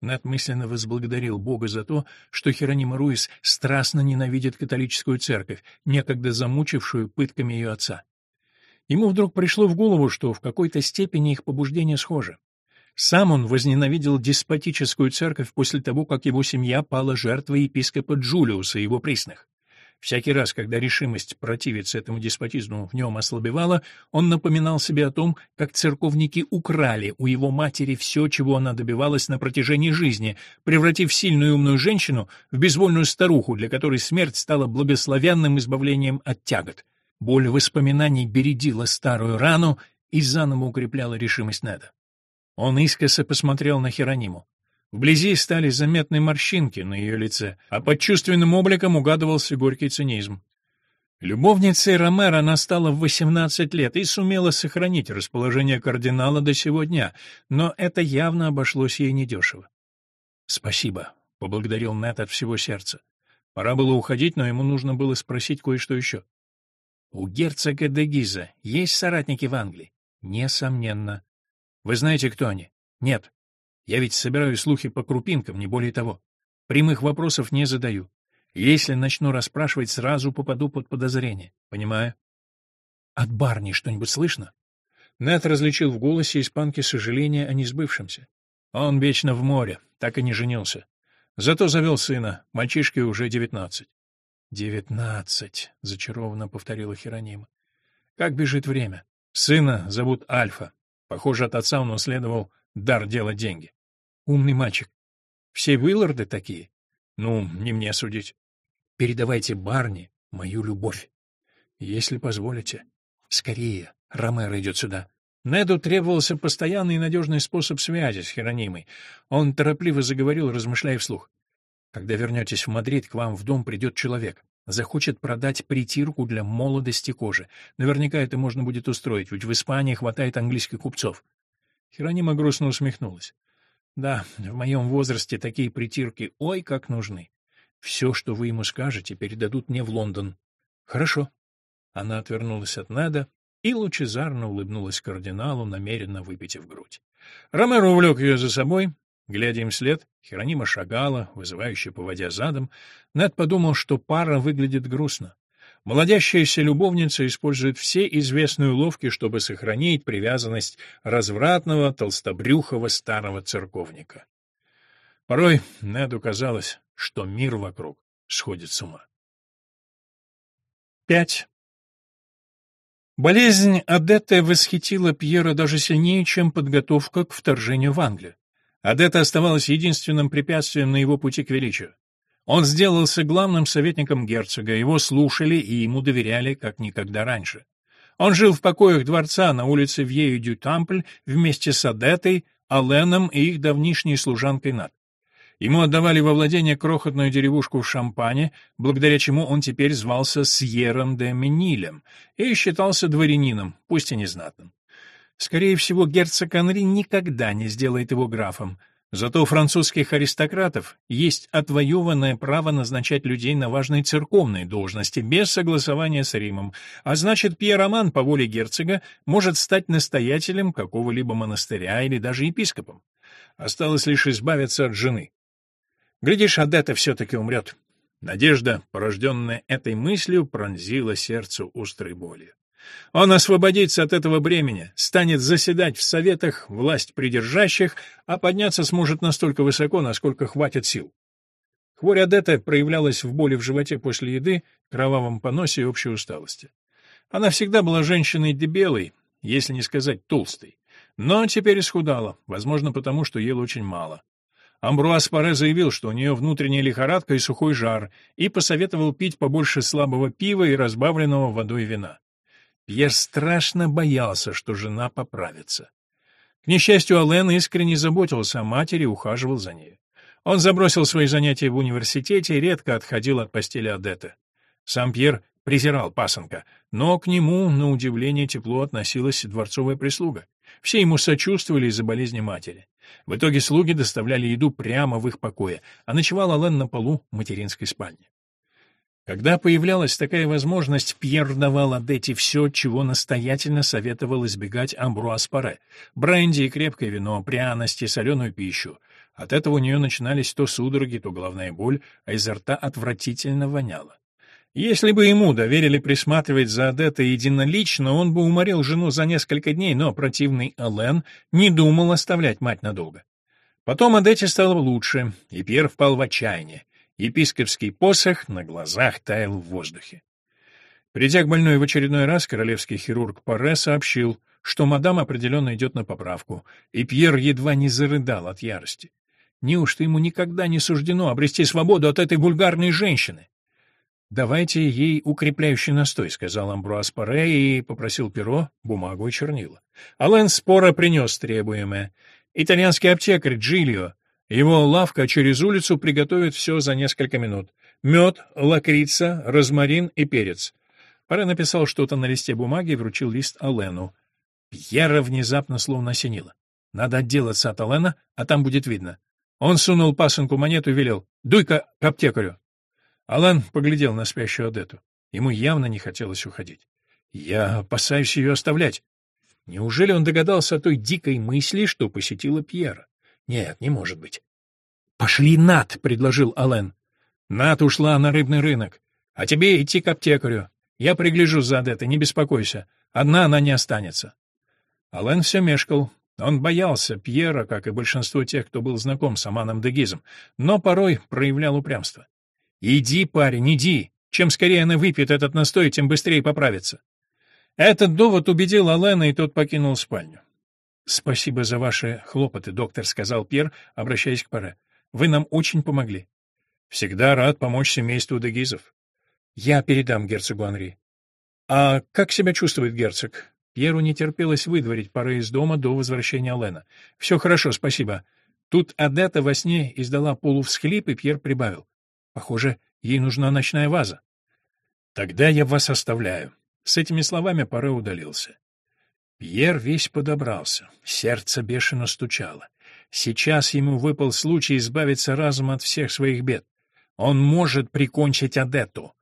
Нед мысленно возблагодарил Бога за то, что Херонима Руис страстно ненавидит католическую церковь, некогда замучившую пытками ее отца. Ему вдруг пришло в голову, что в какой-то степени их побуждения схожи. Сам он возненавидел деспотическую церковь после того, как его семья пала жертвой епископа Джулиуса и его присных. Всякий раз, когда решимость противиться этому деспотизму в нем ослабевала, он напоминал себе о том, как церковники украли у его матери все, чего она добивалась на протяжении жизни, превратив сильную и умную женщину в безвольную старуху, для которой смерть стала благословенным избавлением от тягот. Боль воспоминаний бередила старую рану и заново укрепляла решимость Неда. Он искоса посмотрел на Херониму. Вблизи стали заметны морщинки на ее лице, а под чувственным обликом угадывался горький цинизм. Любовницей Ромеро она стала в 18 лет и сумела сохранить расположение кардинала до сего дня, но это явно обошлось ей недешево. «Спасибо», — поблагодарил Нэт от всего сердца. Пора было уходить, но ему нужно было спросить кое-что еще. «У герцога де Гиза есть соратники в Англии?» «Несомненно». «Вы знаете, кто они?» «Нет». Я ведь собираю слухи по крупинкам, не более того. Прямых вопросов не задаю. Если начну расспрашивать, сразу попаду под подозрение. Понимаю? От Барни что-нибудь слышно? Нэт различил в голосе испанки сожаления о несбывшемся. Он вечно в море, так и не женился. Зато завел сына, мальчишке уже девятнадцать. «Девятнадцать», — зачарованно повторила Херонима. «Как бежит время. Сына зовут Альфа. Похоже, от отца он унаследовал дар делать деньги. Умный мальчик. Все Уилларды такие? Ну, не мне судить. Передавайте Барни мою любовь. Если позволите. Скорее, Ромеро идет сюда. Неду требовался постоянный и надежный способ связи с Херонимой. Он торопливо заговорил, размышляя вслух. Когда вернетесь в Мадрид, к вам в дом придет человек. Захочет продать притирку для молодости кожи. Наверняка это можно будет устроить, ведь в Испании хватает английских купцов. Херонима грустно усмехнулась. Да, в моем возрасте такие притирки ой как нужны. Все, что вы ему скажете, передадут мне в Лондон. Хорошо. Она отвернулась от Неда и лучезарно улыбнулась кардиналу, намеренно выпитив грудь. Ромеро увлек ее за собой. Глядя им вслед, Херонима шагала, вызывающе поводя задом. Нед подумал, что пара выглядит грустно. Молодящаяся любовница использует все известные уловки, чтобы сохранить привязанность развратного, толстобрюхого старого церковника. Порой Неду казалось, что мир вокруг сходит с ума. 5. Болезнь Адетты восхитила Пьера даже сильнее, чем подготовка к вторжению в Англию. Адетта оставалась единственным препятствием на его пути к величию. Он сделался главным советником герцога, его слушали и ему доверяли, как никогда раньше. Он жил в покоях дворца на улице Вьею-дю-Тампль вместе с Адетой, Аленом и их давнишней служанкой Над. Ему отдавали во владение крохотную деревушку в Шампане, благодаря чему он теперь звался Сьером де Менилем и считался дворянином, пусть и незнатным. Скорее всего, герцог Анри никогда не сделает его графом — Зато у французских аристократов есть отвоеванное право назначать людей на важные церковные должности без согласования с Римом, а значит, Пьер Роман по воле герцога может стать настоятелем какого-либо монастыря или даже епископом. Осталось лишь избавиться от жены. Глядишь, Адетта все-таки умрет. Надежда, порожденная этой мыслью, пронзила сердце острой болью. Он освободится от этого бремени, станет заседать в советах власть придержащих, а подняться сможет настолько высоко, насколько хватит сил. Хворь Адетта проявлялась в боли в животе после еды, кровавом поносе и общей усталости. Она всегда была женщиной дебелой, если не сказать толстой. Но теперь исхудала, возможно, потому что ела очень мало. Амбруаз Паре заявил, что у нее внутренняя лихорадка и сухой жар, и посоветовал пить побольше слабого пива и разбавленного водой вина. Пьер страшно боялся, что жена поправится. К несчастью, Аллен искренне заботился о матери и ухаживал за ней. Он забросил свои занятия в университете и редко отходил от постели Адетты. Сам Пьер презирал пасынка, но к нему, на удивление, тепло относилась дворцовая прислуга. Все ему сочувствовали из-за болезни матери. В итоге слуги доставляли еду прямо в их покое, а ночевал Аллен на полу материнской спальни. Когда появлялась такая возможность, Пьер давал Адетте все, чего настоятельно советовал избегать Амбруаз Паре. Бренди и крепкое вино, пряности, соленую пищу. От этого у нее начинались то судороги, то головная боль, а изо рта отвратительно воняло. Если бы ему доверили присматривать за Адеттой единолично, он бы уморил жену за несколько дней, но противный Ален не думал оставлять мать надолго. Потом Адетте стало лучше, и Пьер впал в отчаяние. Епископский посох на глазах таял в воздухе. Придя к больной в очередной раз, королевский хирург Паре сообщил, что мадам определенно идет на поправку, и Пьер едва не зарыдал от ярости. Неужто ему никогда не суждено обрести свободу от этой вульгарной женщины? «Давайте ей укрепляющий настой», — сказал Амбруаз Паре и попросил перо, бумагу и чернила. Ален споро принес требуемое. Итальянский аптекарь Джилио, его лавка через улицу приготовит все за несколько минут. Мед, лакрица, розмарин и перец. Паре написал что-то на листе бумаги и вручил лист Алену. Пьера внезапно словно осенило. Надо отделаться от Алена, а там будет видно. Он сунул пасынку монету и велел «Дуй-ка к аптекарю». Алан поглядел на спящую Адету. Ему явно не хотелось уходить. «Я опасаюсь ее оставлять». Неужели он догадался о той дикой мысли, что посетила Пьера? Нет, не может быть. «Пошли, Над!» — предложил Ален. Над ушла на рыбный рынок. А тебе идти к аптекарю. Я пригляжу за Адетой, не беспокойся. Одна она не останется. Ален все мешкал. Он боялся Пьера, как и большинство тех, кто был знаком с Аманом Дегизом, но порой проявлял упрямство. «Иди, парень, иди! Чем скорее она выпьет этот настой, тем быстрее поправится». Этот довод убедил Алена, и тот покинул спальню. «Спасибо за ваши хлопоты, доктор», — сказал Пьер, обращаясь к Паре. «Вы нам очень помогли». «Всегда рад помочь семейству Дегизов». «Я передам герцогу Анри». «А как себя чувствует герцог?» Пьеру не терпелось выдворить Паре из дома до возвращения Алена. «Все хорошо, спасибо». Тут Адетта во сне издала полувсхлип, и Пьер прибавил. Похоже, ей нужна ночная ваза. Тогда я вас оставляю. С этими словами Паре удалился. Пьер весь подобрался, сердце бешено стучало. Сейчас ему выпал случай избавиться разом от всех своих бед. Он может прикончить Адетту.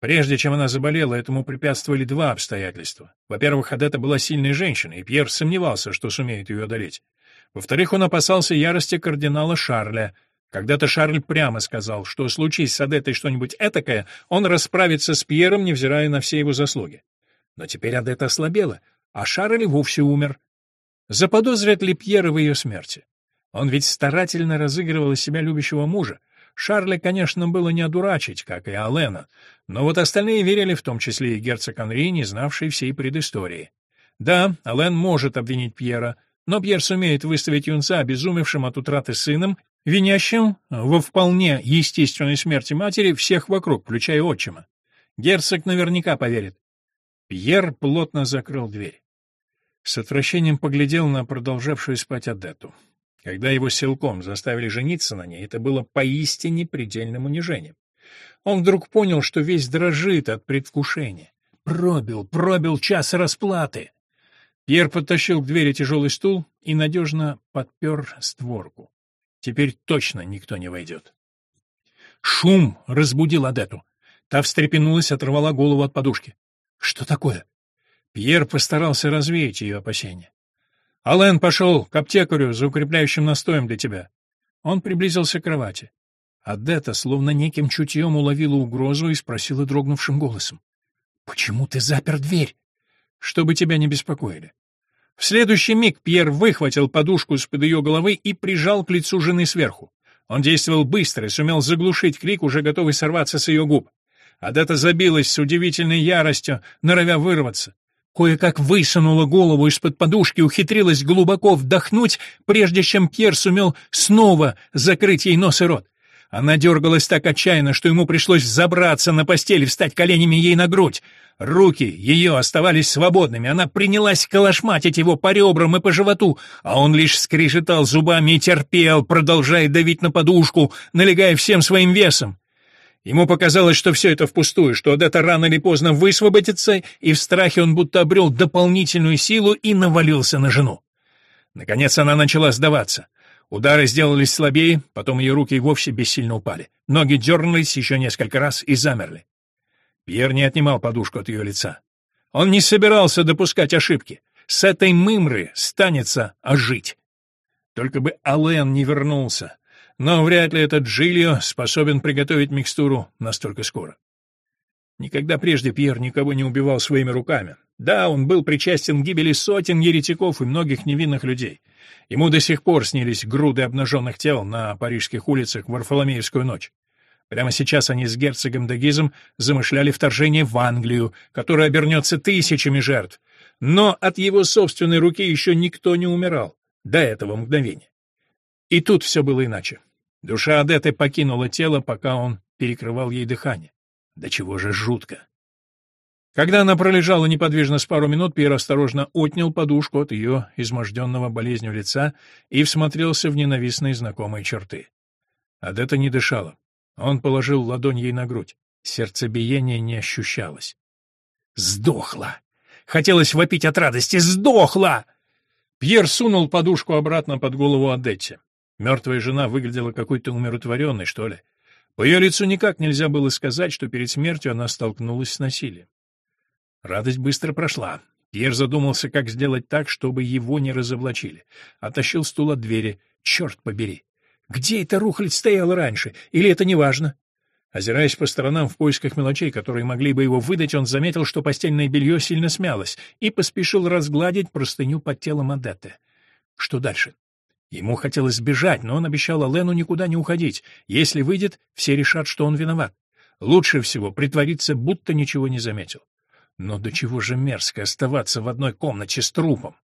Прежде чем она заболела, этому препятствовали два обстоятельства. Во-первых, Адетта была сильной женщиной, и Пьер сомневался, что сумеет ее одолеть. Во-вторых, он опасался ярости кардинала Шарля — когда-то Шарль прямо сказал, что случись с Адетой что-нибудь этакое, он расправится с Пьером, невзирая на все его заслуги. Но теперь Адетта ослабела, а Шарль вовсе умер. Заподозрят ли Пьера в ее смерти? Он ведь старательно разыгрывал из себя любящего мужа. Шарля, конечно, было не одурачить, как и Алена, но вот остальные верили, в том числе и герцог Анри, не знавший всей предыстории. Да, Ален может обвинить Пьера, но Пьер сумеет выставить юнца обезумевшим от утраты сыном винящим во вполне естественной смерти матери всех вокруг, включая отчима. Герцог наверняка поверит. Пьер плотно закрыл дверь. С отвращением поглядел на продолжавшую спать Адетту. Когда его силком заставили жениться на ней, это было поистине предельным унижением. Он вдруг понял, что весь дрожит от предвкушения. Пробил, пробил час расплаты. Пьер подтащил к двери тяжелый стул и надежно подпер створку. Теперь точно никто не войдет. Шум разбудил Адету. Та встрепенулась, оторвала голову от подушки. Что такое? Пьер постарался развеять ее опасения. Ален пошел к аптекарю за укрепляющим настоем для тебя. Он приблизился к кровати. Адетта, словно неким чутьем, уловила угрозу и спросила дрогнувшим голосом. — Почему ты запер дверь? — Чтобы тебя не беспокоили. В следующий миг Пьер выхватил подушку из-под ее головы и прижал к лицу жены сверху. Он действовал быстро и сумел заглушить крик, уже готовый сорваться с ее губ. Адетта забилась с удивительной яростью, норовя вырваться. Кое-как высунула голову из-под подушки, ухитрилась глубоко вдохнуть, прежде чем Пьер сумел снова закрыть ей нос и рот. Она дергалась так отчаянно, что ему пришлось забраться на постель и встать коленями ей на грудь. Руки ее оставались свободными, она принялась калашматить его по ребрам и по животу, а он лишь скрежетал зубами и терпел, продолжая давить на подушку, налегая всем своим весом. Ему показалось, что все это впустую, что Адетта рано или поздно высвободится, и в страхе он будто обрел дополнительную силу и навалился на жену. Наконец она начала сдаваться. Удары сделались слабее, потом ее руки и вовсе бессильно упали. Ноги дернулись еще несколько раз и замерли. Пьер не отнимал подушку от ее лица. Он не собирался допускать ошибки. С этой мымры станется ожить. Только бы Ален не вернулся. Но вряд ли этот Джилио способен приготовить микстуру настолько скоро. Никогда прежде Пьер никого не убивал своими руками. Да, он был причастен к гибели сотен еретиков и многих невинных людей. Ему до сих пор снились груды обнаженных тел на парижских улицах в Варфоломеевскую ночь. Прямо сейчас они с герцогом Дегизом замышляли вторжение в Англию, которое обернется тысячами жертв. Но от его собственной руки еще никто не умирал до этого мгновения. И тут все было иначе. Душа Адеты покинула тело, пока он перекрывал ей дыхание. Да чего же жутко. Когда она пролежала неподвижно с пару минут, Пьер осторожно отнял подушку от ее изможденного болезнью лица и всмотрелся в ненавистные знакомые черты. Адетта не дышала. Он положил ладонь ей на грудь. Сердцебиение не ощущалось. «Сдохла!» Хотелось вопить от радости. «Сдохла!» Пьер сунул подушку обратно под голову Адетте. Мертвая жена выглядела какой-то умиротворенной, что ли. По ее лицу никак нельзя было сказать, что перед смертью она столкнулась с насилием. Радость быстро прошла. Пьер задумался, как сделать так, чтобы его не разоблачили. Оттащил стул от двери. Черт побери! Где эта рухлядь стояла раньше? Или это не важно? Озираясь по сторонам в поисках мелочей, которые могли бы его выдать, он заметил, что постельное белье сильно смялось, и поспешил разгладить простыню под телом Адетты. Что дальше? Ему хотелось сбежать, но он обещал Алену никуда не уходить. Если выйдет, все решат, что он виноват. Лучше всего притвориться, будто ничего не заметил. Но до чего же мерзко оставаться в одной комнате с трупом?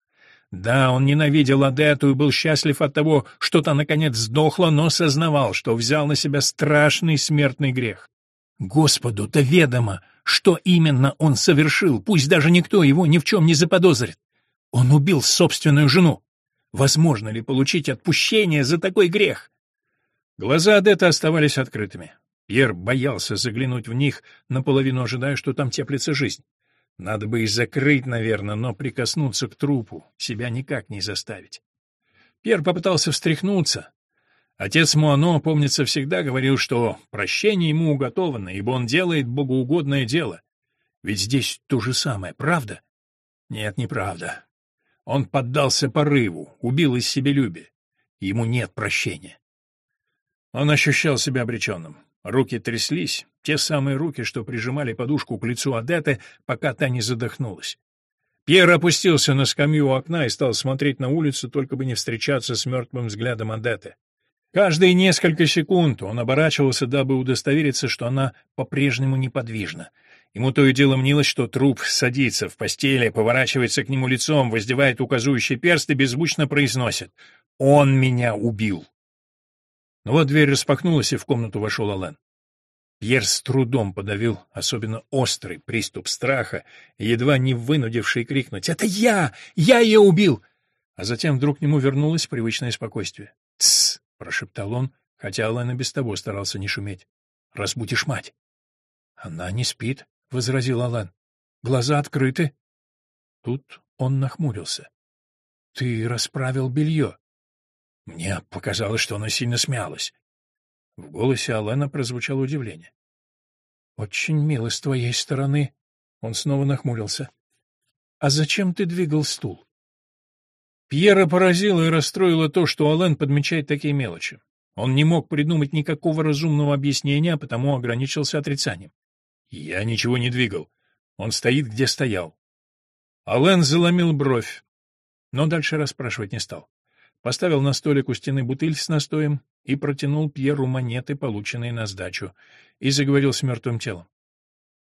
Да, он ненавидел Адету и был счастлив от того, что та наконец сдохла, но сознавал, что взял на себя страшный смертный грех. Господу-то ведомо, что именно он совершил, пусть даже никто его ни в чем не заподозрит. Он убил собственную жену. Возможно ли получить отпущение за такой грех? Глаза Адетты оставались открытыми. Пьер боялся заглянуть в них, наполовину ожидая, что там теплится жизнь. Надо бы и закрыть, наверное, но прикоснуться к трупу себя никак не заставить. Пьер попытался встряхнуться. Отец Муано, помнится, всегда говорил, что прощение ему уготовано, ибо он делает богоугодное дело. Ведь здесь то же самое, правда? Нет, неправда. Он поддался порыву, убил из себелюбия. Ему нет прощения. Он ощущал себя обреченным. Руки тряслись, те самые руки, что прижимали подушку к лицу Адеты, пока та не задохнулась. Пьер опустился на скамью у окна и стал смотреть на улицу, только бы не встречаться с мертвым взглядом Адеты. Каждые несколько секунд он оборачивался, дабы удостовериться, что она по-прежнему неподвижна — Ему то и дело мнилось, что труп садится в постели, поворачивается к нему лицом, воздевает указующий перст и беззвучно произносит «Он меня убил». Но вот дверь распахнулась, и в комнату вошел Ален. Пьер с трудом подавил особенно острый приступ страха, едва не вынудивший крикнуть «Это я! Я ее убил!» А затем вдруг к нему вернулось привычное спокойствие. «Тссс!» — прошептал он, хотя Ален и без того старался не шуметь. «Разбудишь мать!» «Она не спит», — возразил Алан. — Глаза открыты. Тут он нахмурился. — Ты расправил белье. Мне показалось, что оно сильно смялось. В голосе Алана прозвучало удивление. — Очень мило с твоей стороны. Он снова нахмурился. — А зачем ты двигал стул? Пьера поразило и расстроило то, что Ален подмечает такие мелочи. Он не мог придумать никакого разумного объяснения, а потому ограничился отрицанием. Я ничего не двигал. Он стоит, где стоял. Ален заломил бровь, но дальше расспрашивать не стал. Поставил на столик у стены бутыль с настоем и протянул Пьеру монеты, полученные на сдачу, и заговорил с мертвым телом.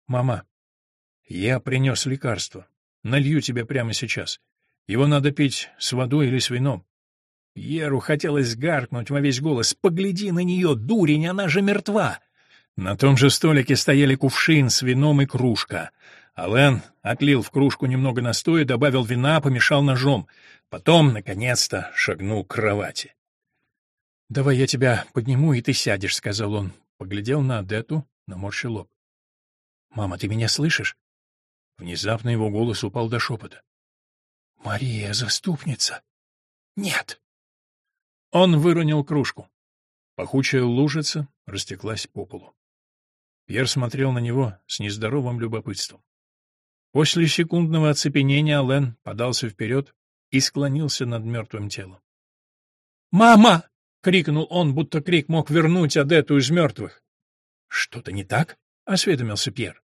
«Мама, я принес лекарство. Налью тебе прямо сейчас. Его надо пить с водой или с вином». Пьеру хотелось гаркнуть во весь голос. «Погляди на нее, дурень, она же мертва!» На том же столике стояли кувшин с вином и кружка. Ален отлил в кружку немного настоя, добавил вина, помешал ножом. Потом, наконец-то, шагнул к кровати. — Давай я тебя подниму, и ты сядешь, — сказал он. Поглядел на Адету, наморщил лоб. — Мама, ты меня слышишь? Внезапно его голос упал до шепота. — Мария, заступница! — Нет! Он выронил кружку. Пахучая лужица растеклась по полу. Пьер смотрел на него с нездоровым любопытством. После секундного оцепенения Ален подался вперед и склонился над мертвым телом. «Мама!» — крикнул он, будто крик мог вернуть Адету из мертвых. «Что-то не так?» — осведомился Пьер.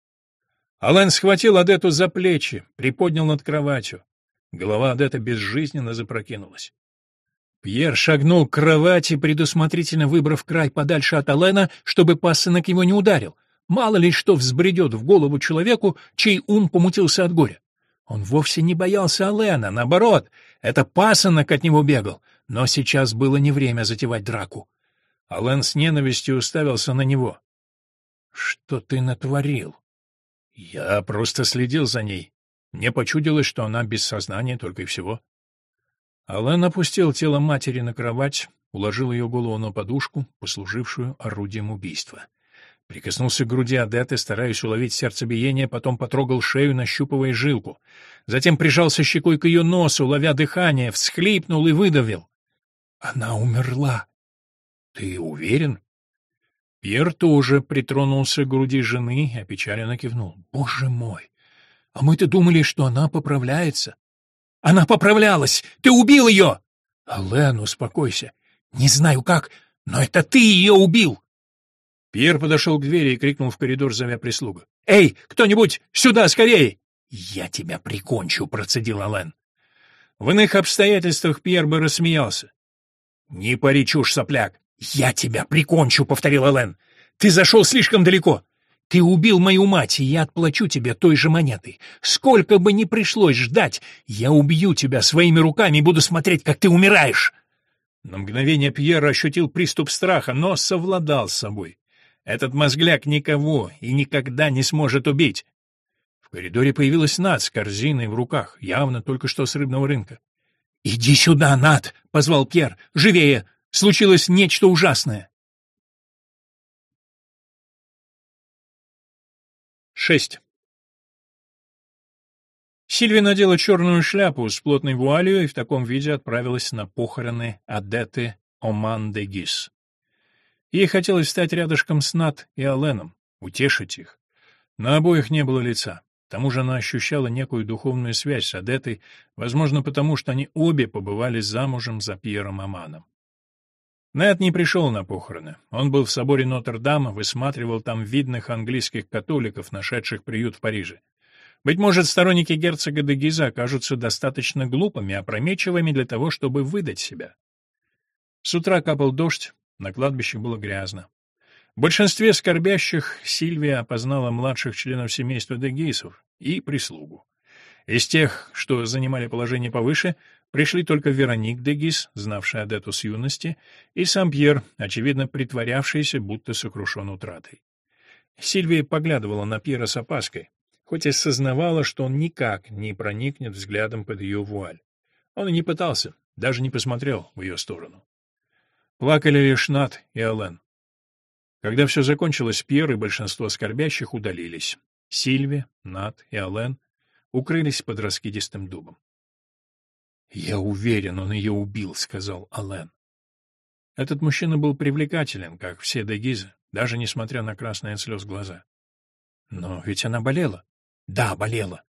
Ален схватил Адету за плечи, приподнял над кроватью. Голова Адеты безжизненно запрокинулась. Пьер шагнул к кровати, предусмотрительно выбрав край подальше от Алена, чтобы пасынок его не ударил. Мало ли что взбредет в голову человеку, чей ум помутился от горя. Он вовсе не боялся Алена, наоборот, это пасынок от него бегал, но сейчас было не время затевать драку. Ален с ненавистью уставился на него. «Что ты натворил?» «Я просто следил за ней. Мне почудилось, что она без сознания только и всего». Ален опустил тело матери на кровать, уложил ее голову на подушку, послужившую орудием убийства. Прикоснулся к груди Адеты, стараясь уловить сердцебиение, потом потрогал шею, нащупывая жилку. Затем прижался щекой к ее носу, ловя дыхание, всхлипнул и выдавил. «Она умерла!» «Ты уверен?» Пьер тоже притронулся к груди жены и опечаленно кивнул. «Боже мой! А мы-то думали, что она поправляется!» «Она поправлялась! Ты убил ее!» «Ален, успокойся! Не знаю как, но это ты ее убил!» Пьер подошел к двери и крикнул в коридор, зовя прислугу. «Эй, кто-нибудь, сюда, скорее!» «Я тебя прикончу», — процедил Ален. В иных обстоятельствах Пьер бы рассмеялся. «Не пари чушь, сопляк! Я тебя прикончу», — повторил Ален. «Ты зашел слишком далеко. Ты убил мою мать, и я отплачу тебе той же монетой. Сколько бы ни пришлось ждать, я убью тебя своими руками и буду смотреть, как ты умираешь». На мгновение Пьер ощутил приступ страха, но совладал с собой. Этот мозгляк никого и никогда не сможет убить. В коридоре появилась Над с корзиной в руках, явно только что с рыбного рынка. «Иди сюда, Над!» — позвал Пьер. «Живее! Случилось нечто ужасное!» Шесть. Сильвия надела черную шляпу с плотной вуалью и в таком виде отправилась на похороны Адеты Оман де Гис. Ей хотелось стать рядышком с Нат и Аленом, утешить их. На обоих не было лица. К тому же она ощущала некую духовную связь с Адетой, возможно, потому что они обе побывали замужем за Пьером Аманом. Нэт не пришел на похороны. Он был в соборе Нотр-Дама, высматривал там видных английских католиков, нашедших приют в Париже. Быть может, сторонники герцога де Гиза окажутся достаточно глупыми, опрометчивыми для того, чтобы выдать себя. С утра капал дождь, на кладбище было грязно. В большинстве скорбящих Сильвия опознала младших членов семейства Дегейсов и прислугу. Из тех, что занимали положение повыше, пришли только Вероник Дегис, знавшая Адету с юности, и сам Пьер, очевидно притворявшийся, будто сокрушен утратой. Сильвия поглядывала на Пьера с опаской, хоть и сознавала, что он никак не проникнет взглядом под ее вуаль. Он и не пытался, даже не посмотрел в ее сторону. Плакали лишь Нат и Ален. Когда все закончилось, Пьер и большинство скорбящих удалились. Сильви, Нат и Ален укрылись под раскидистым дубом. «Я уверен, он ее убил», — сказал Ален. Этот мужчина был привлекателен, как все дегизы, даже несмотря на красные от слез глаза. Но ведь она болела. Да, болела.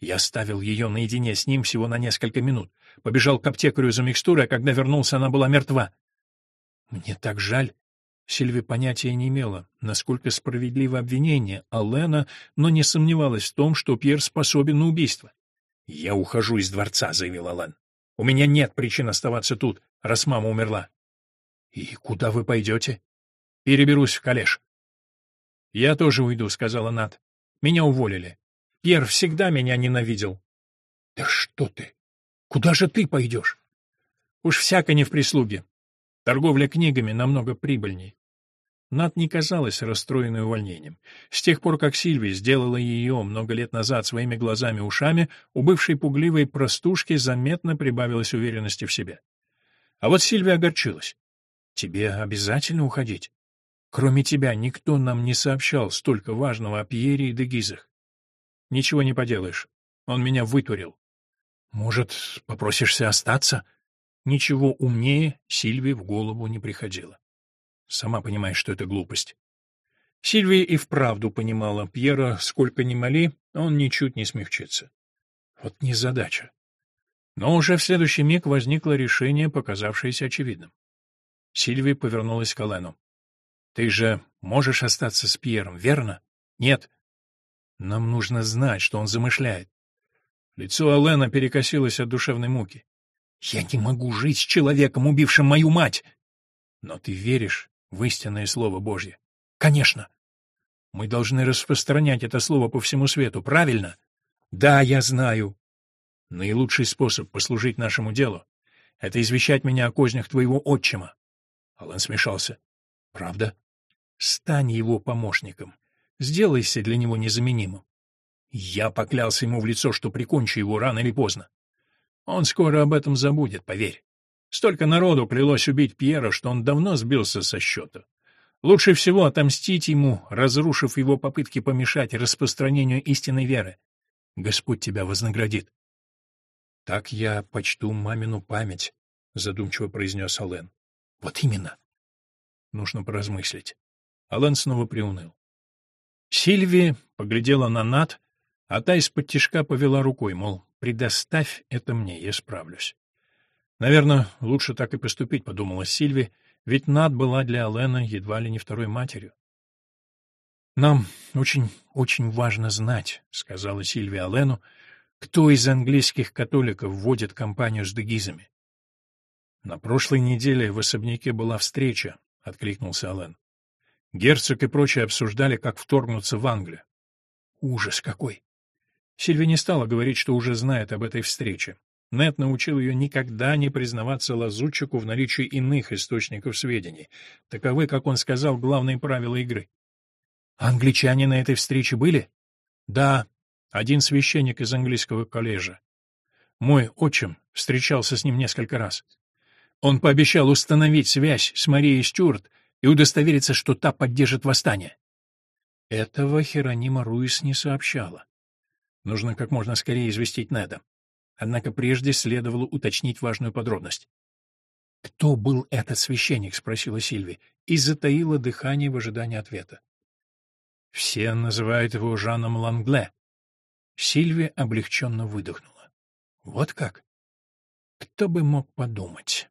Я оставил ее наедине с ним всего на несколько минут. Побежал к аптекарю за микстурой, а когда вернулся, она была мертва. Мне так жаль. Сильви понятия не имела, насколько справедливо обвинение Алена, но не сомневалась в том, что Пьер способен на убийство. «Я ухожу из дворца», — заявил Ален. «У меня нет причин оставаться тут, раз мама умерла». «И куда вы пойдете?» «Переберусь в Калеш». «Я тоже уйду», — сказала Нат. «Меня уволили. Пьер всегда меня ненавидел». «Да что ты! Куда же ты пойдешь?» «Уж всяко не в прислуге. Торговля книгами намного прибыльней. Над не казалась расстроенной увольнением. С тех пор, как Сильви сделала ее много лет назад своими глазами и ушами, у бывшей пугливой простушки заметно прибавилось уверенности в себе. А вот Сильвия огорчилась. «Тебе обязательно уходить? Кроме тебя никто нам не сообщал столько важного о Пьере и Дегизах. Ничего не поделаешь. Он меня вытурил. Может, попросишься остаться?» Ничего умнее Сильвии в голову не приходило. Сама понимаешь, что это глупость. Сильвия и вправду понимала, Пьера, сколько ни моли, он ничуть не смягчится. Вот незадача. Но уже в следующий миг возникло решение, показавшееся очевидным. Сильвия повернулась к Олену. — Ты же можешь остаться с Пьером, верно? — Нет. — Нам нужно знать, что он замышляет. Лицо Алена перекосилось от душевной муки. Я не могу жить с человеком, убившим мою мать. Но ты веришь в истинное слово Божье? Конечно. Мы должны распространять это слово по всему свету, правильно? Да, я знаю. Наилучший способ послужить нашему делу — это извещать меня о кознях твоего отчима. Алан смешался. Правда? Стань его помощником. Сделайся для него незаменимым. Я поклялся ему в лицо, что прикончу его рано или поздно. Он скоро об этом забудет, поверь. Столько народу клялось убить Пьера, что он давно сбился со счета. Лучше всего отомстить ему, разрушив его попытки помешать распространению истинной веры. Господь тебя вознаградит. — Так я почту мамину память, — задумчиво произнес Ален. — Вот именно. Нужно поразмыслить. Ален снова приуныл. Сильви поглядела на Нат, а та из-под тишка повела рукой, мол, предоставь это мне, я справлюсь. Наверное, лучше так и поступить, подумала Сильви, ведь Над была для Алена едва ли не второй матерью. «Нам очень, очень важно знать», — сказала Сильвия Алену, «кто из английских католиков вводит компанию с дегизами». «На прошлой неделе в особняке была встреча», — откликнулся Ален. Герцог и прочие обсуждали, как вторгнуться в Англию. Ужас какой! Сильви не стала говорить, что уже знает об этой встрече. Нет научил ее никогда не признаваться лазутчику в наличии иных источников сведений. Таковы, как он сказал, главные правила игры. Англичане на этой встрече были? Да, один священник из английского колледжа. Мой отчим встречался с ним несколько раз. Он пообещал установить связь с Марией Стюарт и удостовериться, что та поддержит восстание. Этого Херонима Руис не сообщала. Нужно как можно скорее известить Неда. Однако прежде следовало уточнить важную подробность. «Кто был этот священник?» — спросила Сильви, и затаила дыхание в ожидании ответа. «Все называют его Жаном Лангле». Сильви облегченно выдохнула. «Вот как? Кто бы мог подумать?»